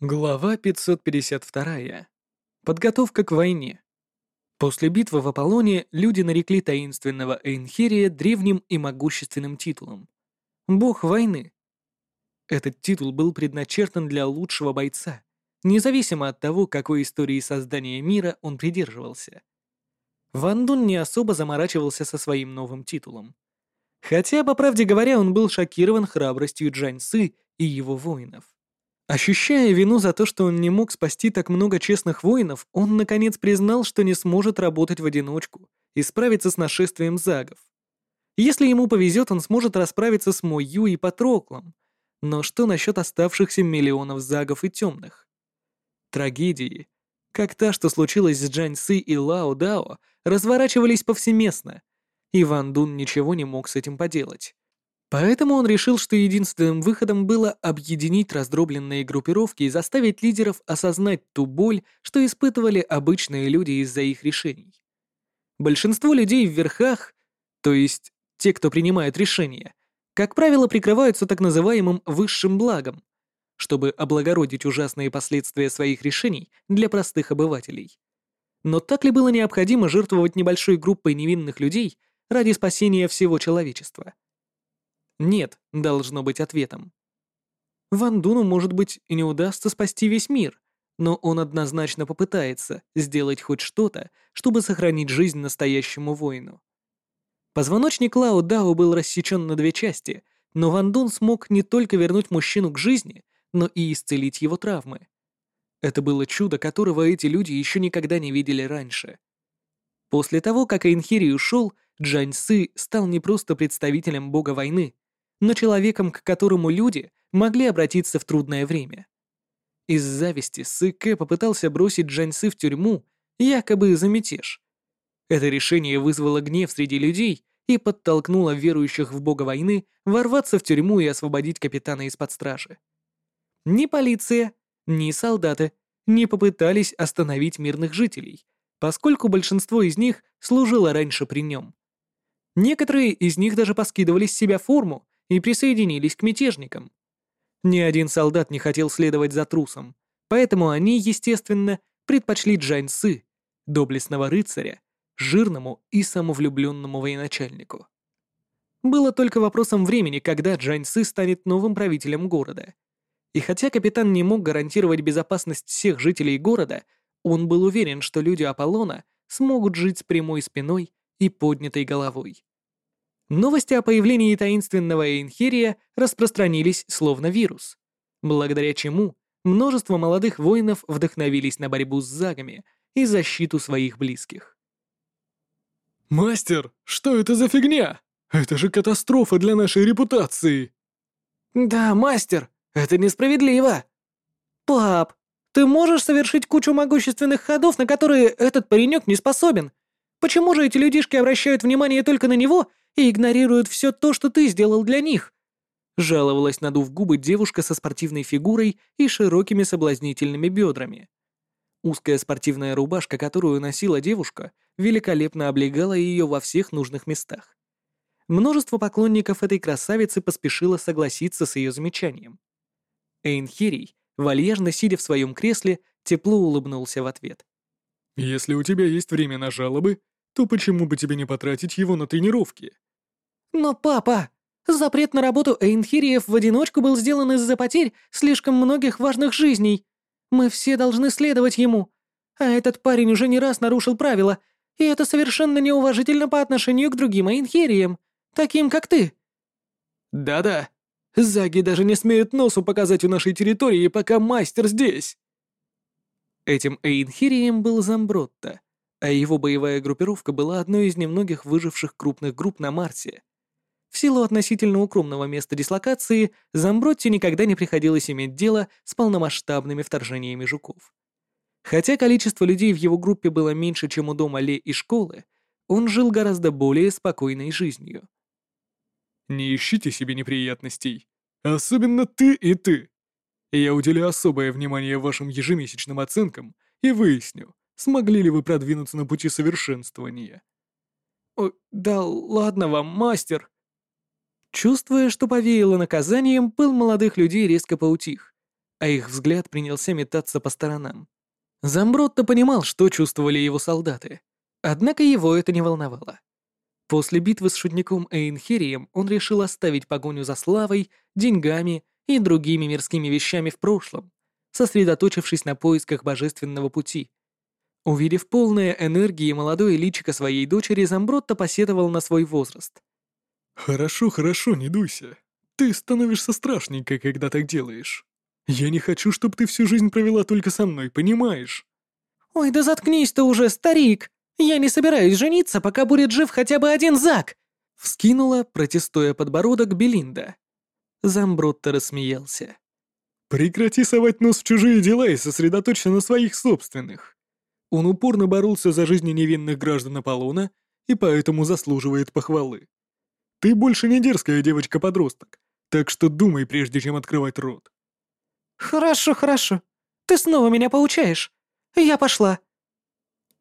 Глава 552. Подготовка к войне. После битвы в Аполлоне люди нарекли таинственного Эйнхерия древним и могущественным титулом — «Бог войны». Этот титул был предначертан для лучшего бойца, независимо от того, какой истории создания мира он придерживался. Ван Дун не особо заморачивался со своим новым титулом. Хотя, по правде говоря, он был шокирован храбростью Джань Сы и его воинов. Ощущая вину за то, что он не мог спасти так много честных воинов, он наконец признал, что не сможет работать в одиночку и справиться с нашествием загов. Если ему повезет, он сможет расправиться с Мою и Патроклом. Но что насчет оставшихся миллионов загов и темных? Трагедии, как та, что случилась с Джань Сы и Лао Дао, разворачивались повсеместно, и Ван Дун ничего не мог с этим поделать. Поэтому он решил, что единственным выходом было объединить раздробленные группировки и заставить лидеров осознать ту боль, что испытывали обычные люди из-за их решений. Большинство людей в верхах, то есть те, кто принимают решения, как правило, прикрываются так называемым высшим благом, чтобы облагородить ужасные последствия своих решений для простых обывателей. Но так ли было необходимо жертвовать небольшой группой невинных людей ради спасения всего человечества? «Нет» должно быть ответом. Ван Дуну, может быть, и не удастся спасти весь мир, но он однозначно попытается сделать хоть что-то, чтобы сохранить жизнь настоящему воину. Позвоночник Лао Дао был рассечен на две части, но Ван Дун смог не только вернуть мужчину к жизни, но и исцелить его травмы. Это было чудо, которого эти люди еще никогда не видели раньше. После того, как Эйнхири ушел, Джань Сы стал не просто представителем бога войны, но человеком, к которому люди могли обратиться в трудное время. Из зависти Сы Кэ попытался бросить Джаньсы в тюрьму, якобы за мятеж. Это решение вызвало гнев среди людей и подтолкнуло верующих в бога войны ворваться в тюрьму и освободить капитана из-под стражи. Ни полиция, ни солдаты не попытались остановить мирных жителей, поскольку большинство из них служило раньше при нем. Некоторые из них даже поскидывали с себя форму и присоединились к мятежникам. Ни один солдат не хотел следовать за трусом, поэтому они, естественно, предпочли Джань Сы, доблестного рыцаря, жирному и самовлюбленному военачальнику. Было только вопросом времени, когда Джань Сы станет новым правителем города. И хотя капитан не мог гарантировать безопасность всех жителей города, он был уверен, что люди Аполлона смогут жить с прямой спиной и поднятой головой. Новости о появлении таинственного Эйнхерия распространились словно вирус, благодаря чему множество молодых воинов вдохновились на борьбу с загами и защиту своих близких. «Мастер, что это за фигня? Это же катастрофа для нашей репутации!» «Да, мастер, это несправедливо!» «Пап, ты можешь совершить кучу могущественных ходов, на которые этот паренек не способен? Почему же эти людишки обращают внимание только на него и игнорируют все то, что ты сделал для них», жаловалась, надув губы девушка со спортивной фигурой и широкими соблазнительными бедрами. Узкая спортивная рубашка, которую носила девушка, великолепно облегала ее во всех нужных местах. Множество поклонников этой красавицы поспешило согласиться с ее замечанием. Эйнхирий, вальяжно сидя в своем кресле, тепло улыбнулся в ответ. «Если у тебя есть время на жалобы, то почему бы тебе не потратить его на тренировки?» «Но, папа, запрет на работу Эйнхириев в одиночку был сделан из-за потерь слишком многих важных жизней. Мы все должны следовать ему. А этот парень уже не раз нарушил правила, и это совершенно неуважительно по отношению к другим Эйнхириям, таким как ты». «Да-да, заги даже не смеют носу показать у нашей территории, пока мастер здесь». Этим Эйнхирием был Замбротта, а его боевая группировка была одной из немногих выживших крупных групп на Марсе — в силу относительно укромного места дислокации Замбротти никогда не приходилось иметь дело с полномасштабными вторжениями жуков. Хотя количество людей в его группе было меньше, чем у дома Ле и школы, он жил гораздо более спокойной жизнью. «Не ищите себе неприятностей. Особенно ты и ты. Я уделю особое внимание вашим ежемесячным оценкам и выясню, смогли ли вы продвинуться на пути совершенствования». «О, да ладно вам, мастер», Чувствуя, что повеяло наказанием, пыл молодых людей резко поутих, а их взгляд принялся метаться по сторонам. Замбротто понимал, что чувствовали его солдаты, однако его это не волновало. После битвы с шутником Эйнхерием он решил оставить погоню за славой, деньгами и другими мирскими вещами в прошлом, сосредоточившись на поисках божественного пути. Увидев полное энергии молодое личико своей дочери, Замбротто посетовал на свой возраст. «Хорошо, хорошо, не дуйся. Ты становишься страшненькой, когда так делаешь. Я не хочу, чтобы ты всю жизнь провела только со мной, понимаешь?» «Ой, да заткнись ты уже, старик! Я не собираюсь жениться, пока будет жив хотя бы один Зак!» Вскинула, протестуя подбородок, Белинда. Замбротто рассмеялся. «Прекрати совать нос в чужие дела и сосредоточься на своих собственных. Он упорно боролся за жизни невинных граждан Аполлона и поэтому заслуживает похвалы. Ты больше не дерзкая девочка-подросток, так что думай, прежде чем открывать рот». «Хорошо, хорошо. Ты снова меня поучаешь. Я пошла».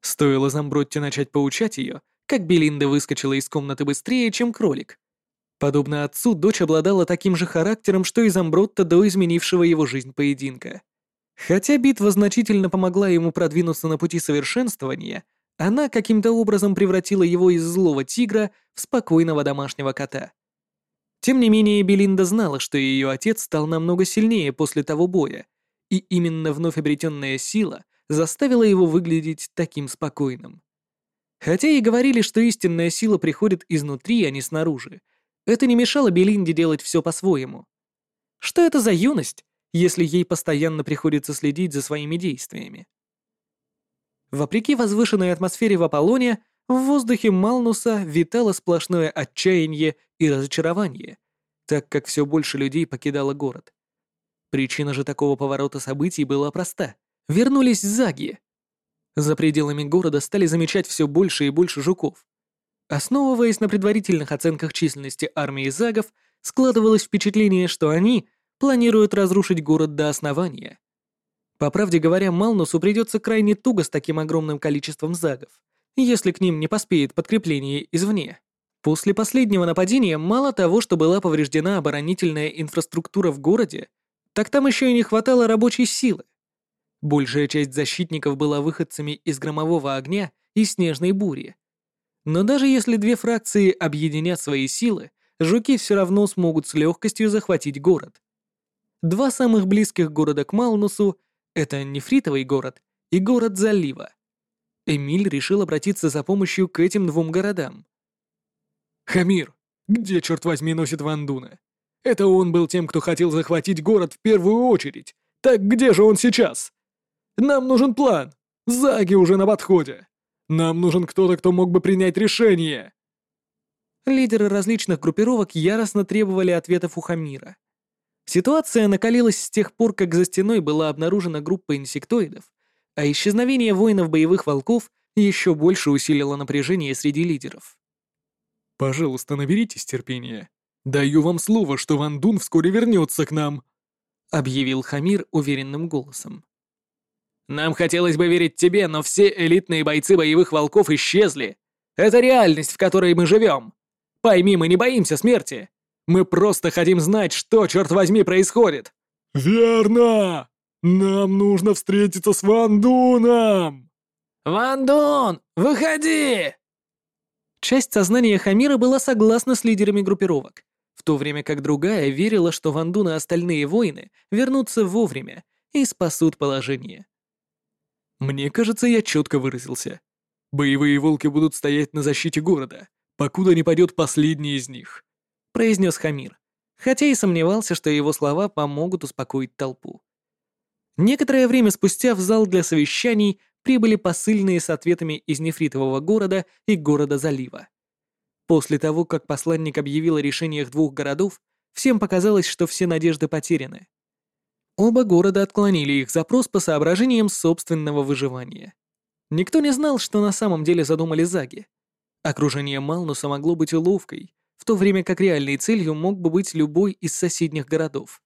Стоило Замбротте начать поучать ее, как Белинда выскочила из комнаты быстрее, чем кролик. Подобно отцу, дочь обладала таким же характером, что и Замбротта до изменившего его жизнь поединка. Хотя битва значительно помогла ему продвинуться на пути совершенствования, она каким-то образом превратила его из злого тигра в спокойного домашнего кота. Тем не менее, Белинда знала, что ее отец стал намного сильнее после того боя, и именно вновь обретенная сила заставила его выглядеть таким спокойным. Хотя и говорили, что истинная сила приходит изнутри, а не снаружи, это не мешало Белинде делать все по-своему. Что это за юность, если ей постоянно приходится следить за своими действиями? Вопреки возвышенной атмосфере в Аполлоне, в воздухе Малнуса витало сплошное отчаяние и разочарование, так как все больше людей покидало город. Причина же такого поворота событий была проста. Вернулись заги. За пределами города стали замечать все больше и больше жуков. Основываясь на предварительных оценках численности армии загов, складывалось впечатление, что они планируют разрушить город до основания. По правде говоря, Малнусу придется крайне туго с таким огромным количеством загов, если к ним не поспеет подкрепление извне. После последнего нападения мало того, что была повреждена оборонительная инфраструктура в городе, так там еще и не хватало рабочей силы. Большая часть защитников была выходцами из громового огня и снежной бури. Но даже если две фракции объединят свои силы, жуки все равно смогут с легкостью захватить город. Два самых близких города к Малнусу это нефритовый город и город залива. Эмиль решил обратиться за помощью к этим двум городам. «Хамир, где, черт возьми, носит Вандуна? Это он был тем, кто хотел захватить город в первую очередь. Так где же он сейчас? Нам нужен план. Заги уже на подходе. Нам нужен кто-то, кто мог бы принять решение». Лидеры различных группировок яростно требовали ответов у Хамира. Ситуация накалилась с тех пор, как за стеной была обнаружена группа инсектоидов, а исчезновение воинов боевых волков еще больше усилило напряжение среди лидеров. «Пожалуйста, наберитесь терпения. Даю вам слово, что Ван Дун вскоре вернется к нам», — объявил Хамир уверенным голосом. «Нам хотелось бы верить тебе, но все элитные бойцы боевых волков исчезли. Это реальность, в которой мы живем. Пойми, мы не боимся смерти. Мы просто хотим знать, что, черт возьми, происходит!» «Верно! Нам нужно встретиться с Вандуном!» «Вандун, выходи!» Часть сознания Хамира была согласна с лидерами группировок, в то время как другая верила, что Вандун и остальные воины вернутся вовремя и спасут положение. «Мне кажется, я четко выразился. Боевые волки будут стоять на защите города, покуда не пойдет последний из них произнес Хамир, хотя и сомневался, что его слова помогут успокоить толпу. Некоторое время спустя в зал для совещаний прибыли посыльные с ответами из нефритового города и города залива. После того, как посланник объявил о решениях двух городов, всем показалось, что все надежды потеряны. Оба города отклонили их запрос по соображениям собственного выживания. Никто не знал, что на самом деле задумали Заги. Окружение Малнуса могло быть уловкой, в то время как реальной целью мог бы быть любой из соседних городов.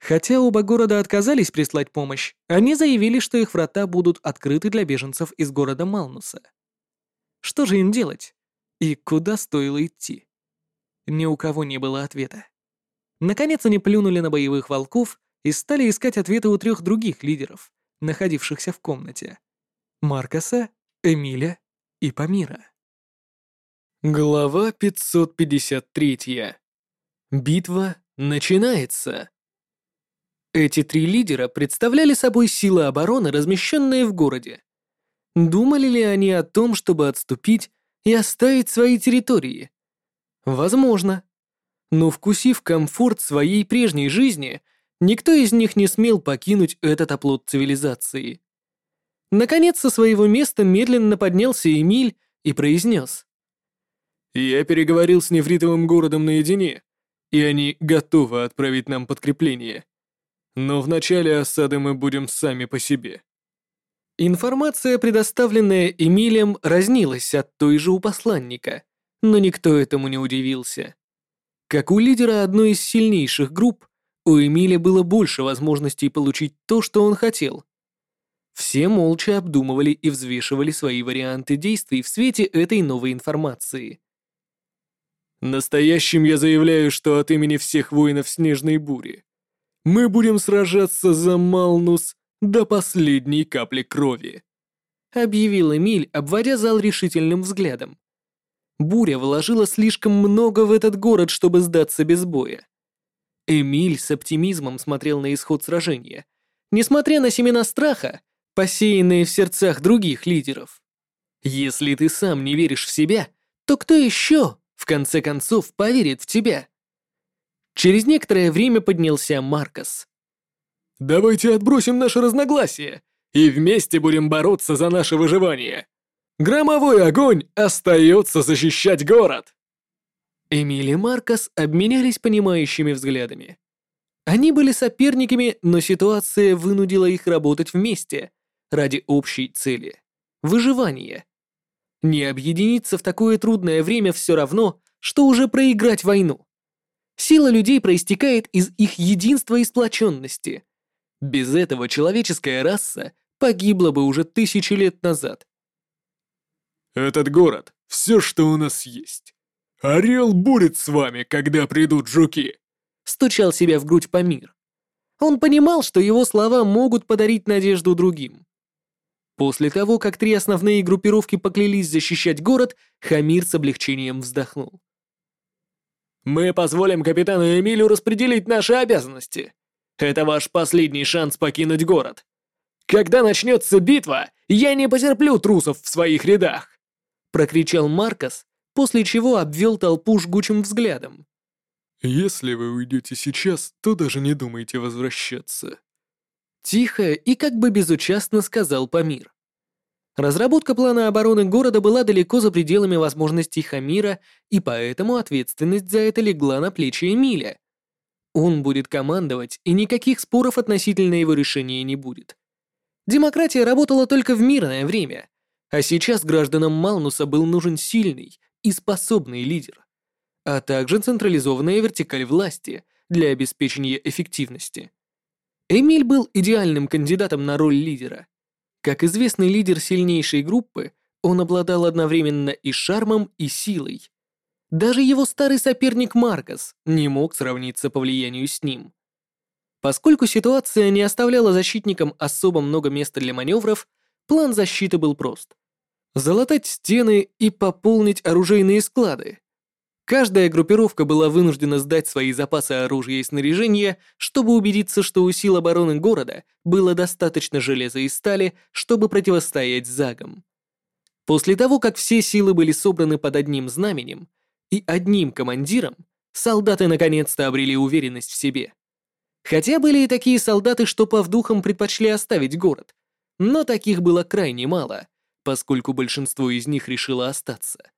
Хотя оба города отказались прислать помощь, они заявили, что их врата будут открыты для беженцев из города Малнуса. Что же им делать? И куда стоило идти? Ни у кого не было ответа. Наконец они плюнули на боевых волков и стали искать ответы у трех других лидеров, находившихся в комнате. Маркоса, Эмиля и Памира. Глава 553. Битва начинается. Эти три лидера представляли собой силы обороны, размещенные в городе. Думали ли они о том, чтобы отступить и оставить свои территории? Возможно. Но вкусив комфорт своей прежней жизни, никто из них не смел покинуть этот оплот цивилизации. Наконец, со своего места медленно поднялся Эмиль и произнес. «Я переговорил с нефритовым городом наедине, и они готовы отправить нам подкрепление. Но в начале осады мы будем сами по себе». Информация, предоставленная Эмилием, разнилась от той же у посланника, но никто этому не удивился. Как у лидера одной из сильнейших групп, у Эмиля было больше возможностей получить то, что он хотел. Все молча обдумывали и взвешивали свои варианты действий в свете этой новой информации. «Настоящим я заявляю, что от имени всех воинов Снежной Бури мы будем сражаться за Малнус до последней капли крови», — объявил Эмиль, обводя зал решительным взглядом. Буря вложила слишком много в этот город, чтобы сдаться без боя. Эмиль с оптимизмом смотрел на исход сражения, несмотря на семена страха, посеянные в сердцах других лидеров. Если ты сам не веришь в себя, то кто еще, в конце концов, поверит в тебя? Через некоторое время поднялся Маркос. Давайте отбросим наши разногласия и вместе будем бороться за наше выживание. Громовой огонь остается защищать город!» Эмили и Маркос обменялись понимающими взглядами. Они были соперниками, но ситуация вынудила их работать вместе ради общей цели — выживания. Не объединиться в такое трудное время все равно, что уже проиграть войну. Сила людей проистекает из их единства и сплоченности. Без этого человеческая раса погибла бы уже тысячи лет назад. «Этот город — все, что у нас есть. Орел будет с вами, когда придут жуки!» Стучал себя в грудь Памир. Он понимал, что его слова могут подарить надежду другим. После того, как три основные группировки поклялись защищать город, Хамир с облегчением вздохнул. «Мы позволим капитану Эмилю распределить наши обязанности. Это ваш последний шанс покинуть город. Когда начнется битва, я не потерплю трусов в своих рядах!» Прокричал Маркос, после чего обвел толпу жгучим взглядом. «Если вы уйдете сейчас, то даже не думайте возвращаться». Тихо и как бы безучастно сказал Памир. Разработка плана обороны города была далеко за пределами возможностей Хамира, и поэтому ответственность за это легла на плечи Эмиля, он будет командовать, и никаких споров относительно его решения не будет. Демократия работала только в мирное время, а сейчас гражданам Малнуса был нужен сильный и способный лидер, а также централизованная вертикаль власти для обеспечения эффективности. Эмиль был идеальным кандидатом на роль лидера. Как известный лидер сильнейшей группы, он обладал одновременно и шармом, и силой, даже его старый соперник Маркос не мог сравниться по влиянию с ним. Поскольку ситуация не оставляла защитникам особо много места для маневров, план защиты был прост. Залатать стены и пополнить оружейные склады. Каждая группировка была вынуждена сдать свои запасы оружия и снаряжения, чтобы убедиться, что у сил обороны города было достаточно железа и стали, чтобы противостоять загам. После того, как все силы были собраны под одним знаменем, и одним командиром солдаты наконец-то обрели уверенность в себе. Хотя были и такие солдаты, что по вдухам предпочли оставить город, но таких было крайне мало, поскольку большинство из них решило остаться.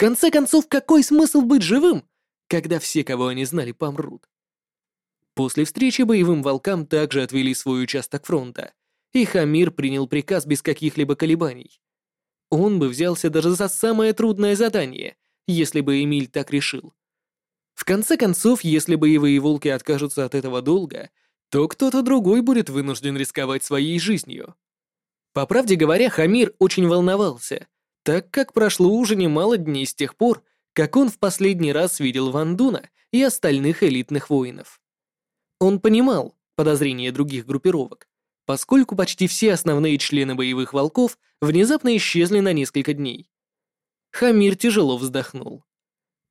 Конце концов, какой смысл быть живым, когда все, кого они знали, помрут? После встречи боевым волкам также отвели свой участок фронта, и Хамир принял приказ без каких-либо колебаний. Он бы взялся даже за самое трудное задание, если бы Эмиль так решил. В конце концов, если боевые волки откажутся от этого долга, то кто-то другой будет вынужден рисковать своей жизнью. По правде говоря, Хамир очень волновался, так как прошло уже немало дней с тех пор, как он в последний раз видел Вандуна и остальных элитных воинов. Он понимал, подозрения других группировок, поскольку почти все основные члены боевых волков внезапно исчезли на несколько дней. Хамир тяжело вздохнул.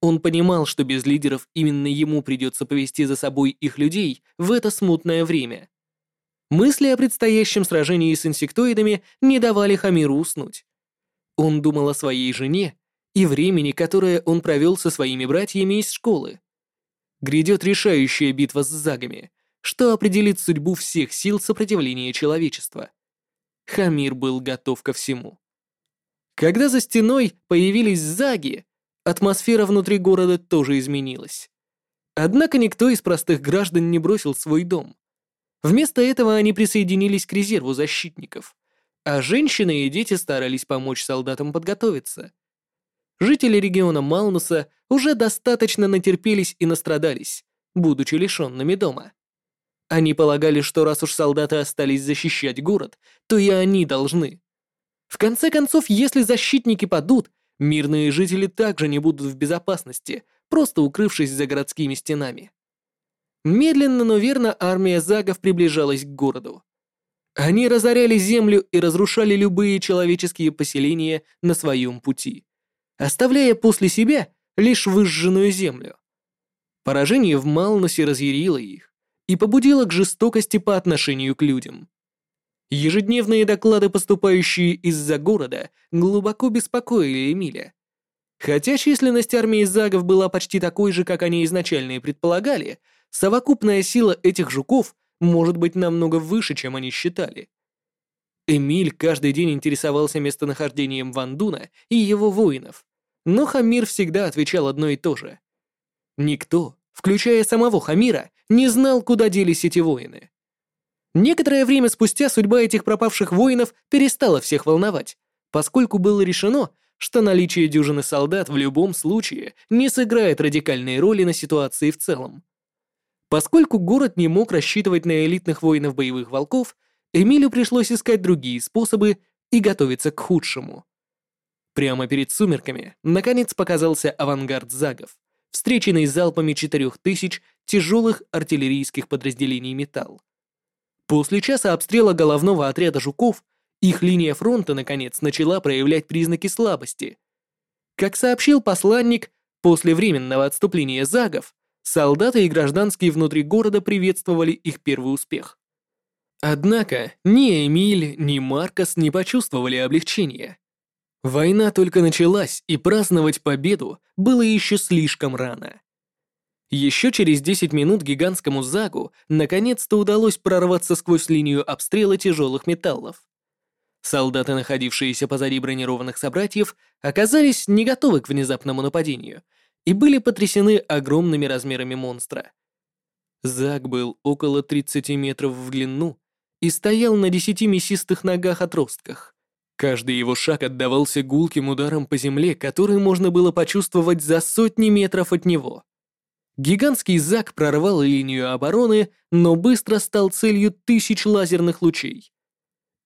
Он понимал, что без лидеров именно ему придется повести за собой их людей в это смутное время. Мысли о предстоящем сражении с инсектоидами не давали Хамиру уснуть. Он думал о своей жене и времени, которое он провел со своими братьями из школы. Грядет решающая битва с загами, что определит судьбу всех сил сопротивления человечества. Хамир был готов ко всему. Когда за стеной появились заги, атмосфера внутри города тоже изменилась. Однако никто из простых граждан не бросил свой дом. Вместо этого они присоединились к резерву защитников, а женщины и дети старались помочь солдатам подготовиться. Жители региона Малнуса уже достаточно натерпелись и настрадались, будучи лишенными дома. Они полагали, что раз уж солдаты остались защищать город, то и они должны. В конце концов, если защитники падут, мирные жители также не будут в безопасности, просто укрывшись за городскими стенами. Медленно, но верно армия загов приближалась к городу. Они разоряли землю и разрушали любые человеческие поселения на своем пути, оставляя после себя лишь выжженную землю. Поражение в Малнусе разъярило их и побудило к жестокости по отношению к людям. Ежедневные доклады, поступающие из-за города, глубоко беспокоили Эмиля. Хотя численность армии загов была почти такой же, как они изначально и предполагали, совокупная сила этих жуков может быть намного выше, чем они считали. Эмиль каждый день интересовался местонахождением Вандуна и его воинов, но Хамир всегда отвечал одно и то же. Никто, включая самого Хамира, не знал, куда делись эти воины. Некоторое время спустя судьба этих пропавших воинов перестала всех волновать, поскольку было решено, что наличие дюжины солдат в любом случае не сыграет радикальной роли на ситуации в целом. Поскольку город не мог рассчитывать на элитных воинов боевых волков, Эмилю пришлось искать другие способы и готовиться к худшему. Прямо перед сумерками наконец показался авангард загов, встреченный залпами четырех тысяч тяжелых артиллерийских подразделений «Металл». После часа обстрела головного отряда жуков их линия фронта, наконец, начала проявлять признаки слабости. Как сообщил посланник, после временного отступления загов, солдаты и гражданские внутри города приветствовали их первый успех. Однако ни Эмиль, ни Маркос не почувствовали облегчения. Война только началась, и праздновать победу было еще слишком рано. Еще через 10 минут гигантскому Загу наконец-то удалось прорваться сквозь линию обстрела тяжелых металлов. Солдаты, находившиеся позади бронированных собратьев, оказались не готовы к внезапному нападению и были потрясены огромными размерами монстра. Заг был около 30 метров в длину и стоял на десяти мясистых ногах-отростках. Каждый его шаг отдавался гулким ударом по земле, который можно было почувствовать за сотни метров от него. Гигантский Зак прорвал линию обороны, но быстро стал целью тысяч лазерных лучей.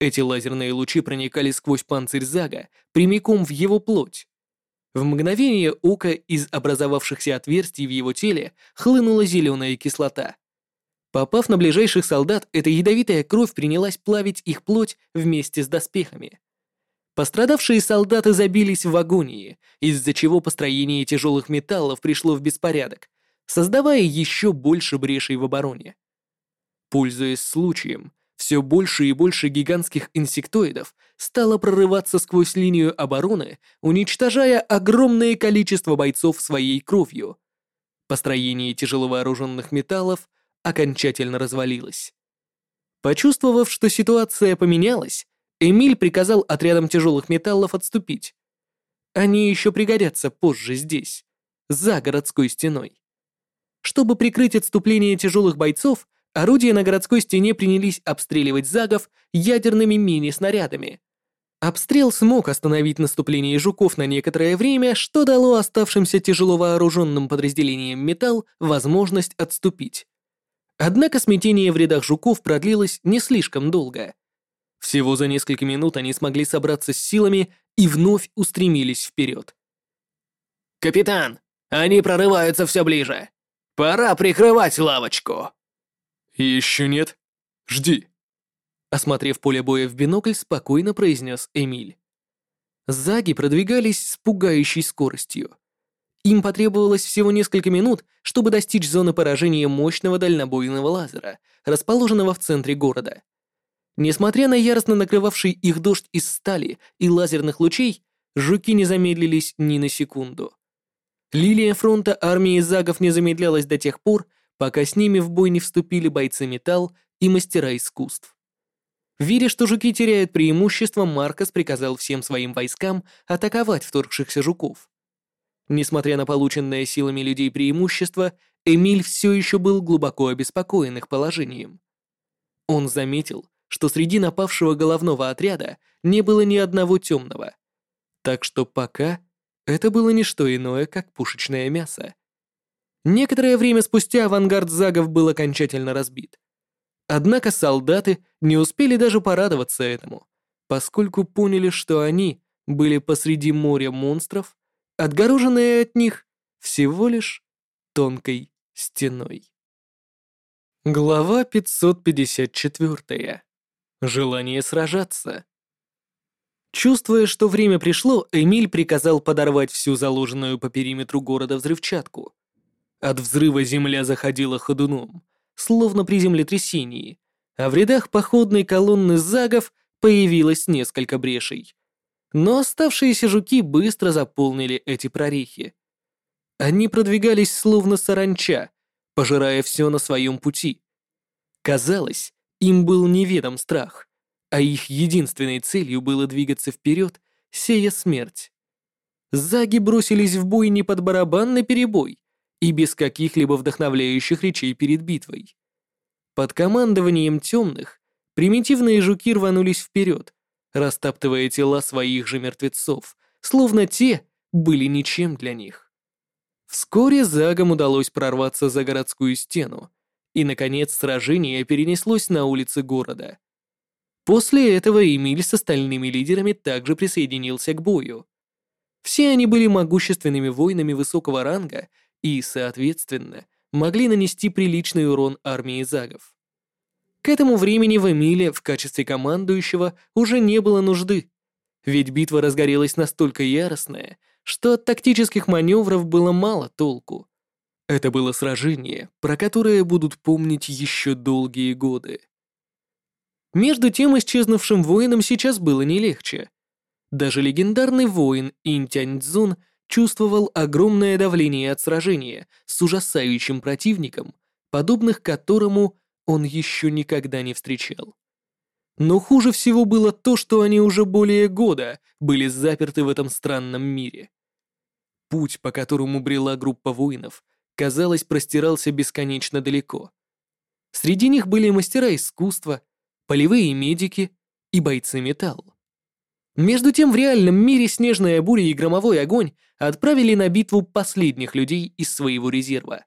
Эти лазерные лучи проникали сквозь панцирь Зага прямиком в его плоть. В мгновение ока из образовавшихся отверстий в его теле хлынула зеленая кислота. Попав на ближайших солдат, эта ядовитая кровь принялась плавить их плоть вместе с доспехами. Пострадавшие солдаты забились в агонии, из-за чего построение тяжелых металлов пришло в беспорядок, создавая еще больше брешей в обороне. Пользуясь случаем, все больше и больше гигантских инсектоидов стало прорываться сквозь линию обороны, уничтожая огромное количество бойцов своей кровью. Построение тяжеловооруженных металлов окончательно развалилось. Почувствовав, что ситуация поменялась, Эмиль приказал отрядам тяжелых металлов отступить. Они еще пригодятся позже здесь, за городской стеной. Чтобы прикрыть отступление тяжелых бойцов, орудия на городской стене принялись обстреливать загов ядерными мини-снарядами. Обстрел смог остановить наступление жуков на некоторое время, что дало оставшимся тяжело вооруженным подразделениям металл возможность отступить. Однако смятение в рядах жуков продлилось не слишком долго. Всего за несколько минут они смогли собраться с силами и вновь устремились вперед. «Капитан, они прорываются все ближе. Пора прикрывать лавочку!» «Еще нет? Жди!» Осмотрев поле боя в бинокль, спокойно произнес Эмиль. Заги продвигались с пугающей скоростью. Им потребовалось всего несколько минут, чтобы достичь зоны поражения мощного дальнобойного лазера, расположенного в центре города. Несмотря на яростно накрывавший их дождь из стали и лазерных лучей, жуки не замедлились ни на секунду. Лилия фронта армии загов не замедлялась до тех пор, пока с ними в бой не вступили бойцы металл и мастера искусств. Видя, что жуки теряют преимущество, Маркос приказал всем своим войскам атаковать вторгшихся жуков. Несмотря на полученное силами людей преимущество, Эмиль все еще был глубоко обеспокоен их положением. Он заметил, что среди напавшего головного отряда не было ни одного темного. Так что пока это было не что иное, как пушечное мясо. Некоторое время спустя авангард Загов был окончательно разбит. Однако солдаты не успели даже порадоваться этому, поскольку поняли, что они были посреди моря монстров, отгороженные от них всего лишь тонкой стеной. Глава 554. Желание сражаться. Чувствуя, что время пришло, Эмиль приказал подорвать всю заложенную по периметру города взрывчатку. От взрыва земля заходила ходуном, словно при землетрясении, а в рядах походной колонны загов появилось несколько брешей. Но оставшиеся жуки быстро заполнили эти прорехи. Они продвигались словно саранча, пожирая все на своем пути. Казалось, им был неведом страх, а их единственной целью было двигаться вперед, сея смерть. Заги бросились в бой не под барабанный перебой и без каких-либо вдохновляющих речей перед битвой. Под командованием темных примитивные жуки рванулись вперед, растаптывая тела своих же мертвецов, словно те были ничем для них. Вскоре Загам удалось прорваться за городскую стену, и, наконец, сражение перенеслось на улицы города. После этого Эмиль с остальными лидерами также присоединился к бою. Все они были могущественными воинами высокого ранга и, соответственно, могли нанести приличный урон армии загов. К этому времени в Эмиле в качестве командующего уже не было нужды, ведь битва разгорелась настолько яростная, что от тактических маневров было мало толку. Это было сражение, про которое будут помнить еще долгие годы. Между тем исчезнувшим воинам сейчас было не легче. Даже легендарный воин Интяньцзун чувствовал огромное давление от сражения с ужасающим противником, подобных которому он еще никогда не встречал. Но хуже всего было то, что они уже более года были заперты в этом странном мире. Путь, по которому брела группа воинов, казалось, простирался бесконечно далеко. Среди них были мастера искусства, полевые медики и бойцы металла. Между тем в реальном мире снежная буря и громовой огонь отправили на битву последних людей из своего резерва.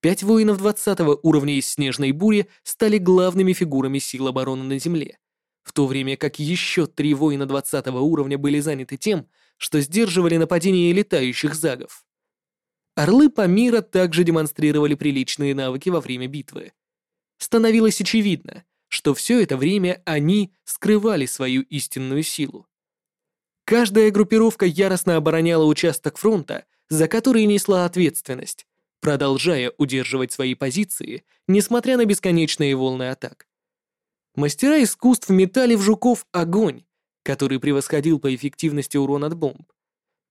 Пять воинов 20 уровня из снежной бури стали главными фигурами сил обороны на Земле, в то время как еще три воина 20 уровня были заняты тем, что сдерживали нападение летающих загов. Орлы Памира также демонстрировали приличные навыки во время битвы. Становилось очевидно, что все это время они скрывали свою истинную силу. Каждая группировка яростно обороняла участок фронта, за который несла ответственность, продолжая удерживать свои позиции, несмотря на бесконечные волны атак. Мастера искусств метали в жуков огонь, который превосходил по эффективности урон от бомб.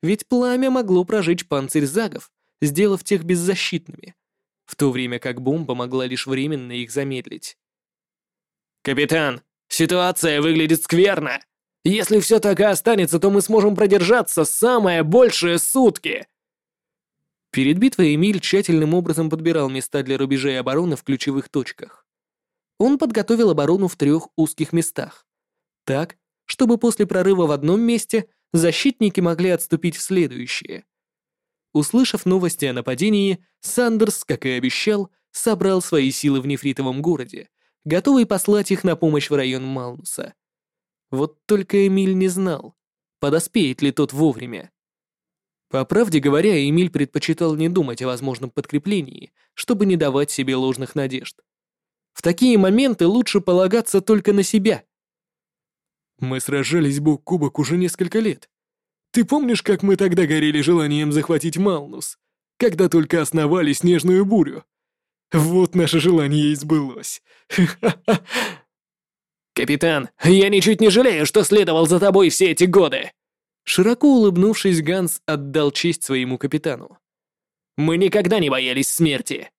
Ведь пламя могло прожечь панцирь загов, сделав тех беззащитными, в то время как бомба могла лишь временно их замедлить. «Капитан, ситуация выглядит скверно. Если все так и останется, то мы сможем продержаться самое большее сутки». Перед битвой Эмиль тщательным образом подбирал места для рубежей обороны в ключевых точках. Он подготовил оборону в трех узких местах. Так, чтобы после прорыва в одном месте защитники могли отступить в следующее. Услышав новости о нападении, Сандерс, как и обещал, собрал свои силы в нефритовом городе, готовый послать их на помощь в район Малнуса. Вот только Эмиль не знал, подоспеет ли тот вовремя. По правде говоря, Эмиль предпочитал не думать о возможном подкреплении, чтобы не давать себе ложных надежд. В такие моменты лучше полагаться только на себя. Мы сражались бок о бок уже несколько лет. Ты помнишь, как мы тогда горели желанием захватить Малнус, когда только основали снежную бурю? Вот наше желание и сбылось. «Капитан, я ничуть не жалею, что следовал за тобой все эти годы!» Широко улыбнувшись, Ганс отдал честь своему капитану. «Мы никогда не боялись смерти.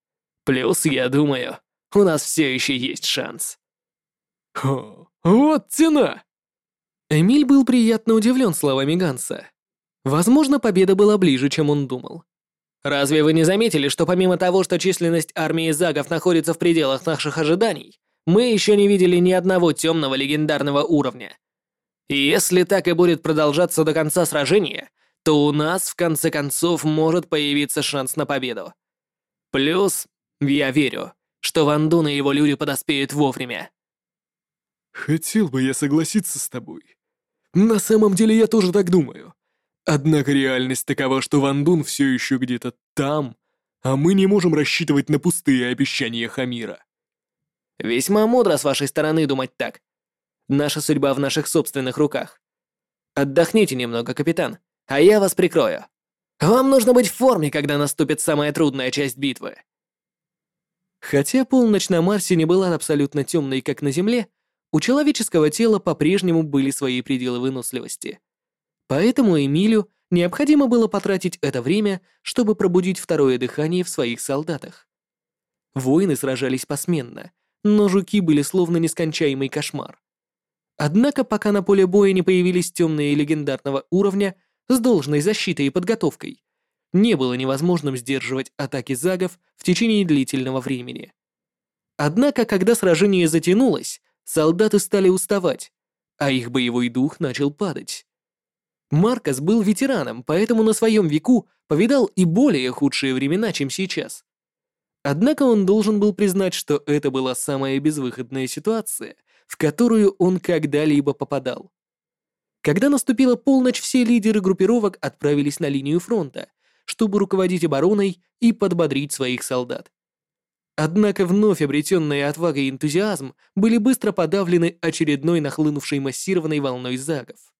Плюс, я думаю, у нас все еще есть шанс». О, вот цена! Эмиль был приятно удивлен словами Ганса. Возможно, победа была ближе, чем он думал. Разве вы не заметили, что помимо того, что численность армии загов находится в пределах наших ожиданий, мы еще не видели ни одного темного легендарного уровня? Если так и будет продолжаться до конца сражения, то у нас, в конце концов, может появиться шанс на победу. Плюс, я верю, что Ван Дун и его люди подоспеют вовремя. Хотел бы я согласиться с тобой. На самом деле я тоже так думаю. Однако реальность такова, что Ван Дун все еще где-то там, а мы не можем рассчитывать на пустые обещания Хамира. Весьма мудро с вашей стороны думать так. Наша судьба в наших собственных руках. Отдохните немного, капитан, а я вас прикрою. Вам нужно быть в форме, когда наступит самая трудная часть битвы. Хотя полночь на Марсе не была абсолютно темной, как на Земле, у человеческого тела по-прежнему были свои пределы выносливости. Поэтому Эмилю необходимо было потратить это время, чтобы пробудить второе дыхание в своих солдатах. Воины сражались посменно, но жуки были словно нескончаемый кошмар. Однако пока на поле боя не появились темные легендарного уровня с должной защитой и подготовкой, не было невозможным сдерживать атаки загов в течение длительного времени. Однако, когда сражение затянулось, солдаты стали уставать, а их боевой дух начал падать. Маркос был ветераном, поэтому на своем веку повидал и более худшие времена, чем сейчас. Однако он должен был признать, что это была самая безвыходная ситуация, в которую он когда-либо попадал. Когда наступила полночь, все лидеры группировок отправились на линию фронта, чтобы руководить обороной и подбодрить своих солдат. Однако вновь обретенная отвага и энтузиазм были быстро подавлены очередной нахлынувшей массированной волной загов.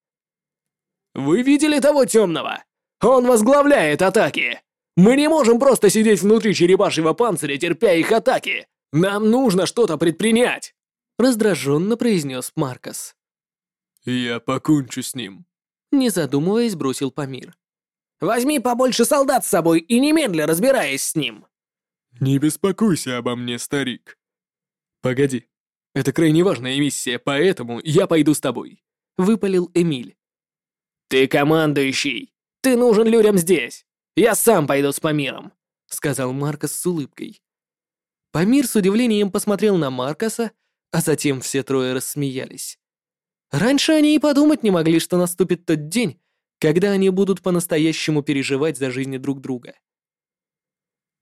«Вы видели того темного? Он возглавляет атаки! Мы не можем просто сидеть внутри черепашьего панциря, терпя их атаки! Нам нужно что-то предпринять!» Раздраженно произнес Маркос. «Я покончу с ним», — не задумываясь, бросил Памир. «Возьми побольше солдат с собой и немедля разбираясь с ним!» «Не беспокойся обо мне, старик». «Погоди, это крайне важная миссия, поэтому я пойду с тобой», — выпалил Эмиль. «Ты командующий! Ты нужен людям здесь! Я сам пойду с Памиром!» — сказал Маркос с улыбкой. Памир с удивлением посмотрел на Маркоса, а затем все трое рассмеялись. Раньше они и подумать не могли, что наступит тот день, когда они будут по-настоящему переживать за жизни друг друга.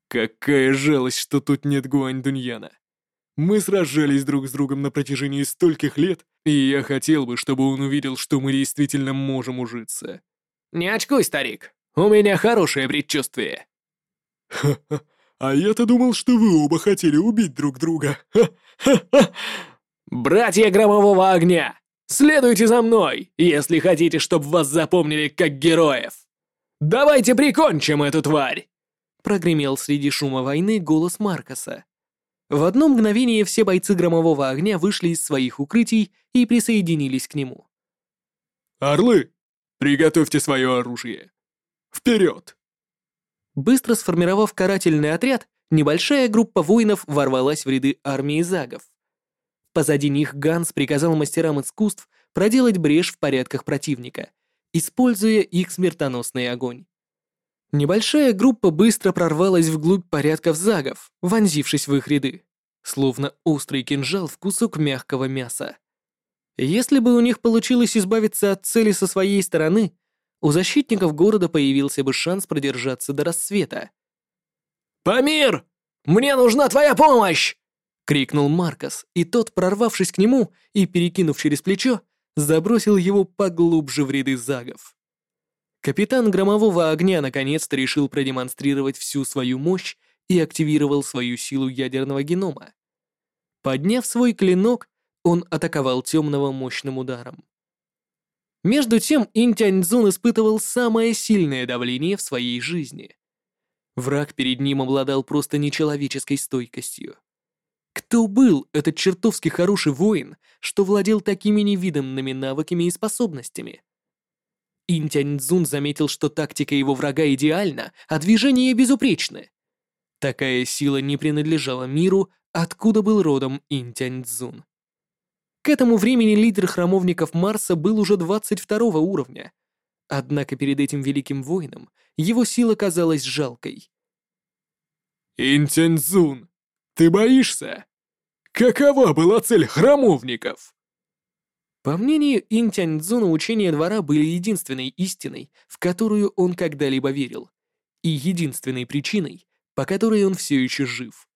Какая жалость, что тут нет Гуань Дуньяна. Мы сражались друг с другом на протяжении стольких лет, и я хотел бы, чтобы он увидел, что мы действительно можем ужиться. Не очкуй, старик. У меня хорошее предчувствие. Ха-ха. А я-то думал, что вы оба хотели убить друг друга. Ха-ха-ха. Братья Громового Огня, следуйте за мной, если хотите, чтобы вас запомнили как героев. Давайте прикончим эту тварь. Прогремел среди шума войны голос Маркоса. В одно мгновение все бойцы громового огня вышли из своих укрытий и присоединились к нему. «Орлы, приготовьте свое оружие! Вперед!» Быстро сформировав карательный отряд, небольшая группа воинов ворвалась в ряды армии загов. Позади них Ганс приказал мастерам искусств проделать брешь в порядках противника, используя их смертоносный огонь. Небольшая группа быстро прорвалась вглубь порядков загов, вонзившись в их ряды, словно острый кинжал в кусок мягкого мяса. Если бы у них получилось избавиться от цели со своей стороны, у защитников города появился бы шанс продержаться до рассвета. «Памир! Мне нужна твоя помощь!» — крикнул Маркос, и тот, прорвавшись к нему и перекинув через плечо, забросил его поглубже в ряды загов. Капитан Громового Огня наконец-то решил продемонстрировать всю свою мощь и активировал свою силу ядерного генома. Подняв свой клинок, он атаковал темного мощным ударом. Между тем Интяньцзун испытывал самое сильное давление в своей жизни. Враг перед ним обладал просто нечеловеческой стойкостью. Кто был этот чертовски хороший воин, что владел такими невиданными навыками и способностями? Интяньцзун заметил, что тактика его врага идеальна, а движения безупречны. Такая сила не принадлежала миру, откуда был родом Интяньцзун. К этому времени лидер храмовников Марса был уже 22 уровня. Однако перед этим великим воином его сила казалась жалкой. «Интяньцзун, ты боишься? Какова была цель храмовников?» По мнению Интяньцзуна, учения двора были единственной истиной, в которую он когда-либо верил, и единственной причиной, по которой он все еще жив.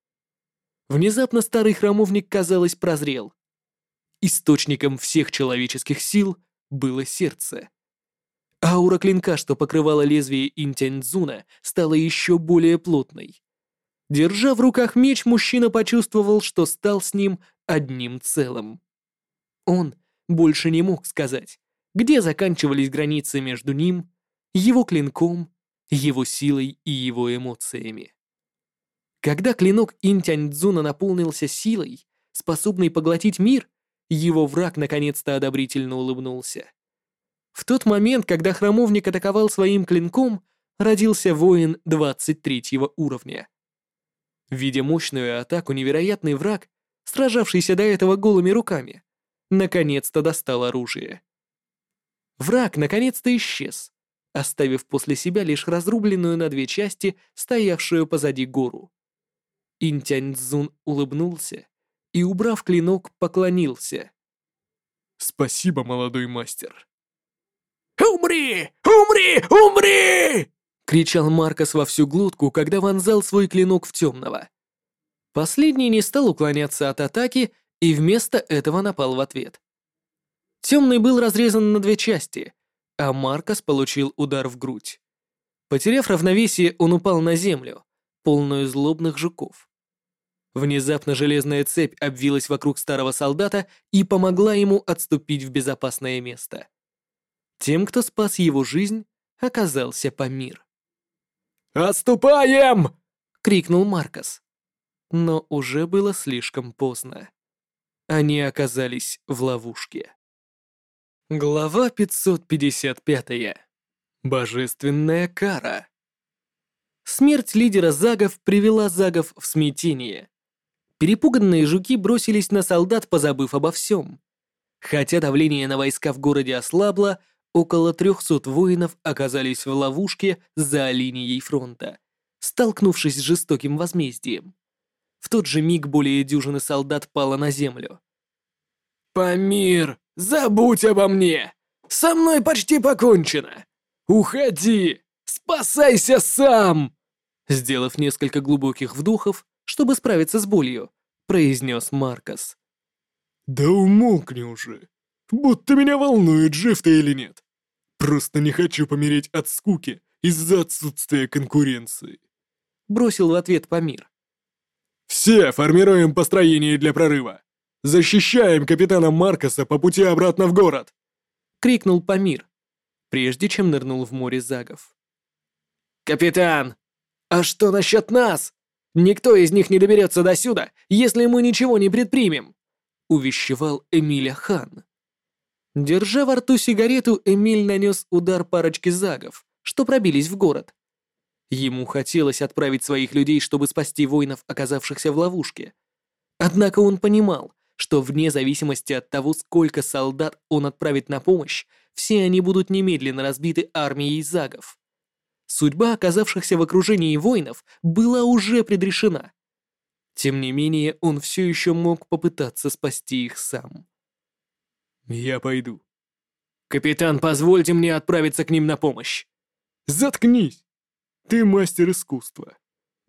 Внезапно старый храмовник, казалось, прозрел. Источником всех человеческих сил было сердце. Аура клинка, что покрывала лезвие Интяньцзуна, стала еще более плотной. Держа в руках меч, мужчина почувствовал, что стал с ним одним целым. Он больше не мог сказать, где заканчивались границы между ним, его клинком, его силой и его эмоциями. Когда клинок Интяньцзуна наполнился силой, способной поглотить мир, его враг наконец-то одобрительно улыбнулся. В тот момент, когда храмовник атаковал своим клинком, родился воин 23 уровня. Видя мощную атаку, невероятный враг, сражавшийся до этого голыми руками, наконец-то достал оружие. Враг наконец-то исчез, оставив после себя лишь разрубленную на две части стоявшую позади гору. Интяньцзун улыбнулся и, убрав клинок, поклонился. «Спасибо, молодой мастер». «Умри! Умри! Умри!» — кричал Маркос во всю глотку, когда вонзал свой клинок в темного. Последний не стал уклоняться от атаки и вместо этого напал в ответ. Темный был разрезан на две части, а Маркос получил удар в грудь. Потеряв равновесие, он упал на землю, полную злобных жуков. Внезапно железная цепь обвилась вокруг старого солдата и помогла ему отступить в безопасное место. Тем, кто спас его жизнь, оказался Памир. «Отступаем!» — крикнул Маркос. Но уже было слишком поздно. Они оказались в ловушке. Глава 555. Божественная кара. Смерть лидера Загов привела Загов в смятение. Перепуганные жуки бросились на солдат, позабыв обо всем. Хотя давление на войска в городе ослабло, Около 300 воинов оказались в ловушке за линией фронта, столкнувшись с жестоким возмездием. В тот же миг более дюжины солдат пало на землю. «Памир, забудь обо мне! Со мной почти покончено! Уходи! Спасайся сам!» Сделав несколько глубоких вдохов, чтобы справиться с болью, произнес Маркос. «Да умолкни уже! Будто меня волнует, жив ты или нет. Просто не хочу помереть от скуки из-за отсутствия конкуренции. Бросил в ответ Памир. Все формируем построение для прорыва. Защищаем капитана Маркоса по пути обратно в город. Крикнул Памир, прежде чем нырнул в море загов. «Капитан, а что насчет нас? Никто из них не доберется до сюда, если мы ничего не предпримем!» увещевал Эмиля Хан. Держа во рту сигарету, Эмиль нанес удар парочке загов, что пробились в город. Ему хотелось отправить своих людей, чтобы спасти воинов, оказавшихся в ловушке. Однако он понимал, что вне зависимости от того, сколько солдат он отправит на помощь, все они будут немедленно разбиты армией загов. Судьба оказавшихся в окружении воинов была уже предрешена. Тем не менее, он все еще мог попытаться спасти их сам. «Я пойду». «Капитан, позвольте мне отправиться к ним на помощь». «Заткнись! Ты мастер искусства.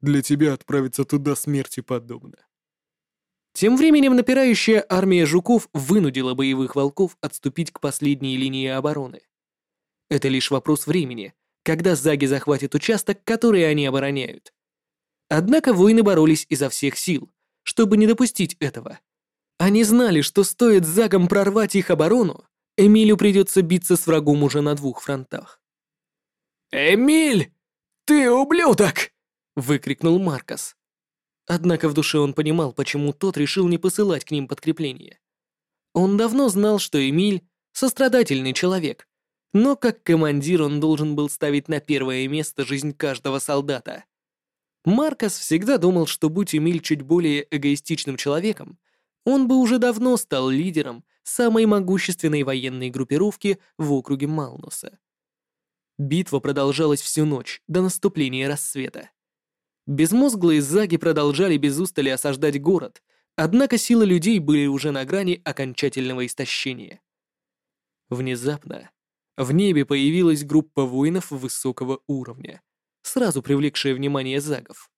Для тебя отправиться туда смерти подобно». Тем временем напирающая армия жуков вынудила боевых волков отступить к последней линии обороны. Это лишь вопрос времени, когда заги захватят участок, который они обороняют. Однако воины боролись изо всех сил, чтобы не допустить этого — Они знали, что стоит Загом прорвать их оборону, Эмилю придется биться с врагом уже на двух фронтах. «Эмиль, ты ублюдок!» — выкрикнул Маркос. Однако в душе он понимал, почему тот решил не посылать к ним подкрепление. Он давно знал, что Эмиль — сострадательный человек, но как командир он должен был ставить на первое место жизнь каждого солдата. Маркос всегда думал, что будь Эмиль чуть более эгоистичным человеком, он бы уже давно стал лидером самой могущественной военной группировки в округе Малнуса. Битва продолжалась всю ночь, до наступления рассвета. Безмозглые заги продолжали без устали осаждать город, однако силы людей были уже на грани окончательного истощения. Внезапно в небе появилась группа воинов высокого уровня, сразу привлекшая внимание загов.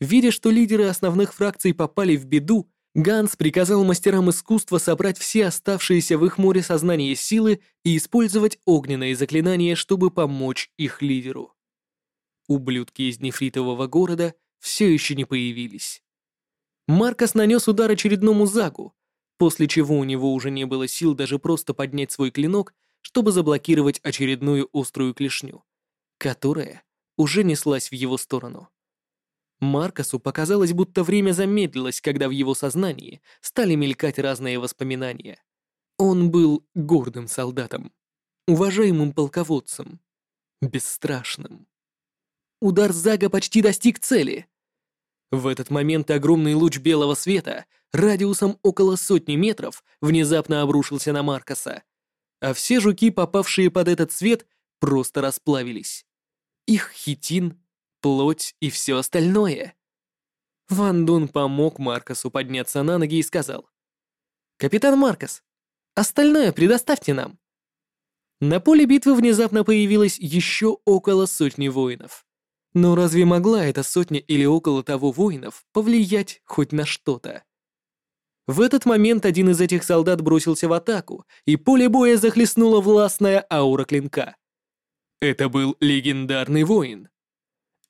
Видя, что лидеры основных фракций попали в беду, Ганс приказал мастерам искусства собрать все оставшиеся в их море сознания силы и использовать огненные заклинания, чтобы помочь их лидеру. Ублюдки из нефритового города все еще не появились. Маркос нанес удар очередному Загу, после чего у него уже не было сил даже просто поднять свой клинок, чтобы заблокировать очередную острую клешню, которая уже неслась в его сторону. Маркосу показалось, будто время замедлилось, когда в его сознании стали мелькать разные воспоминания. Он был гордым солдатом, уважаемым полководцем, бесстрашным. Удар Зага почти достиг цели. В этот момент огромный луч белого света, радиусом около сотни метров, внезапно обрушился на Маркоса, а все жуки, попавшие под этот свет, просто расплавились. Их хитин плоть и все остальное. Ван Дун помог Маркосу подняться на ноги и сказал. «Капитан Маркос, остальное предоставьте нам». На поле битвы внезапно появилось еще около сотни воинов. Но разве могла эта сотня или около того воинов повлиять хоть на что-то? В этот момент один из этих солдат бросился в атаку, и поле боя захлестнула властная аура клинка. Это был легендарный воин,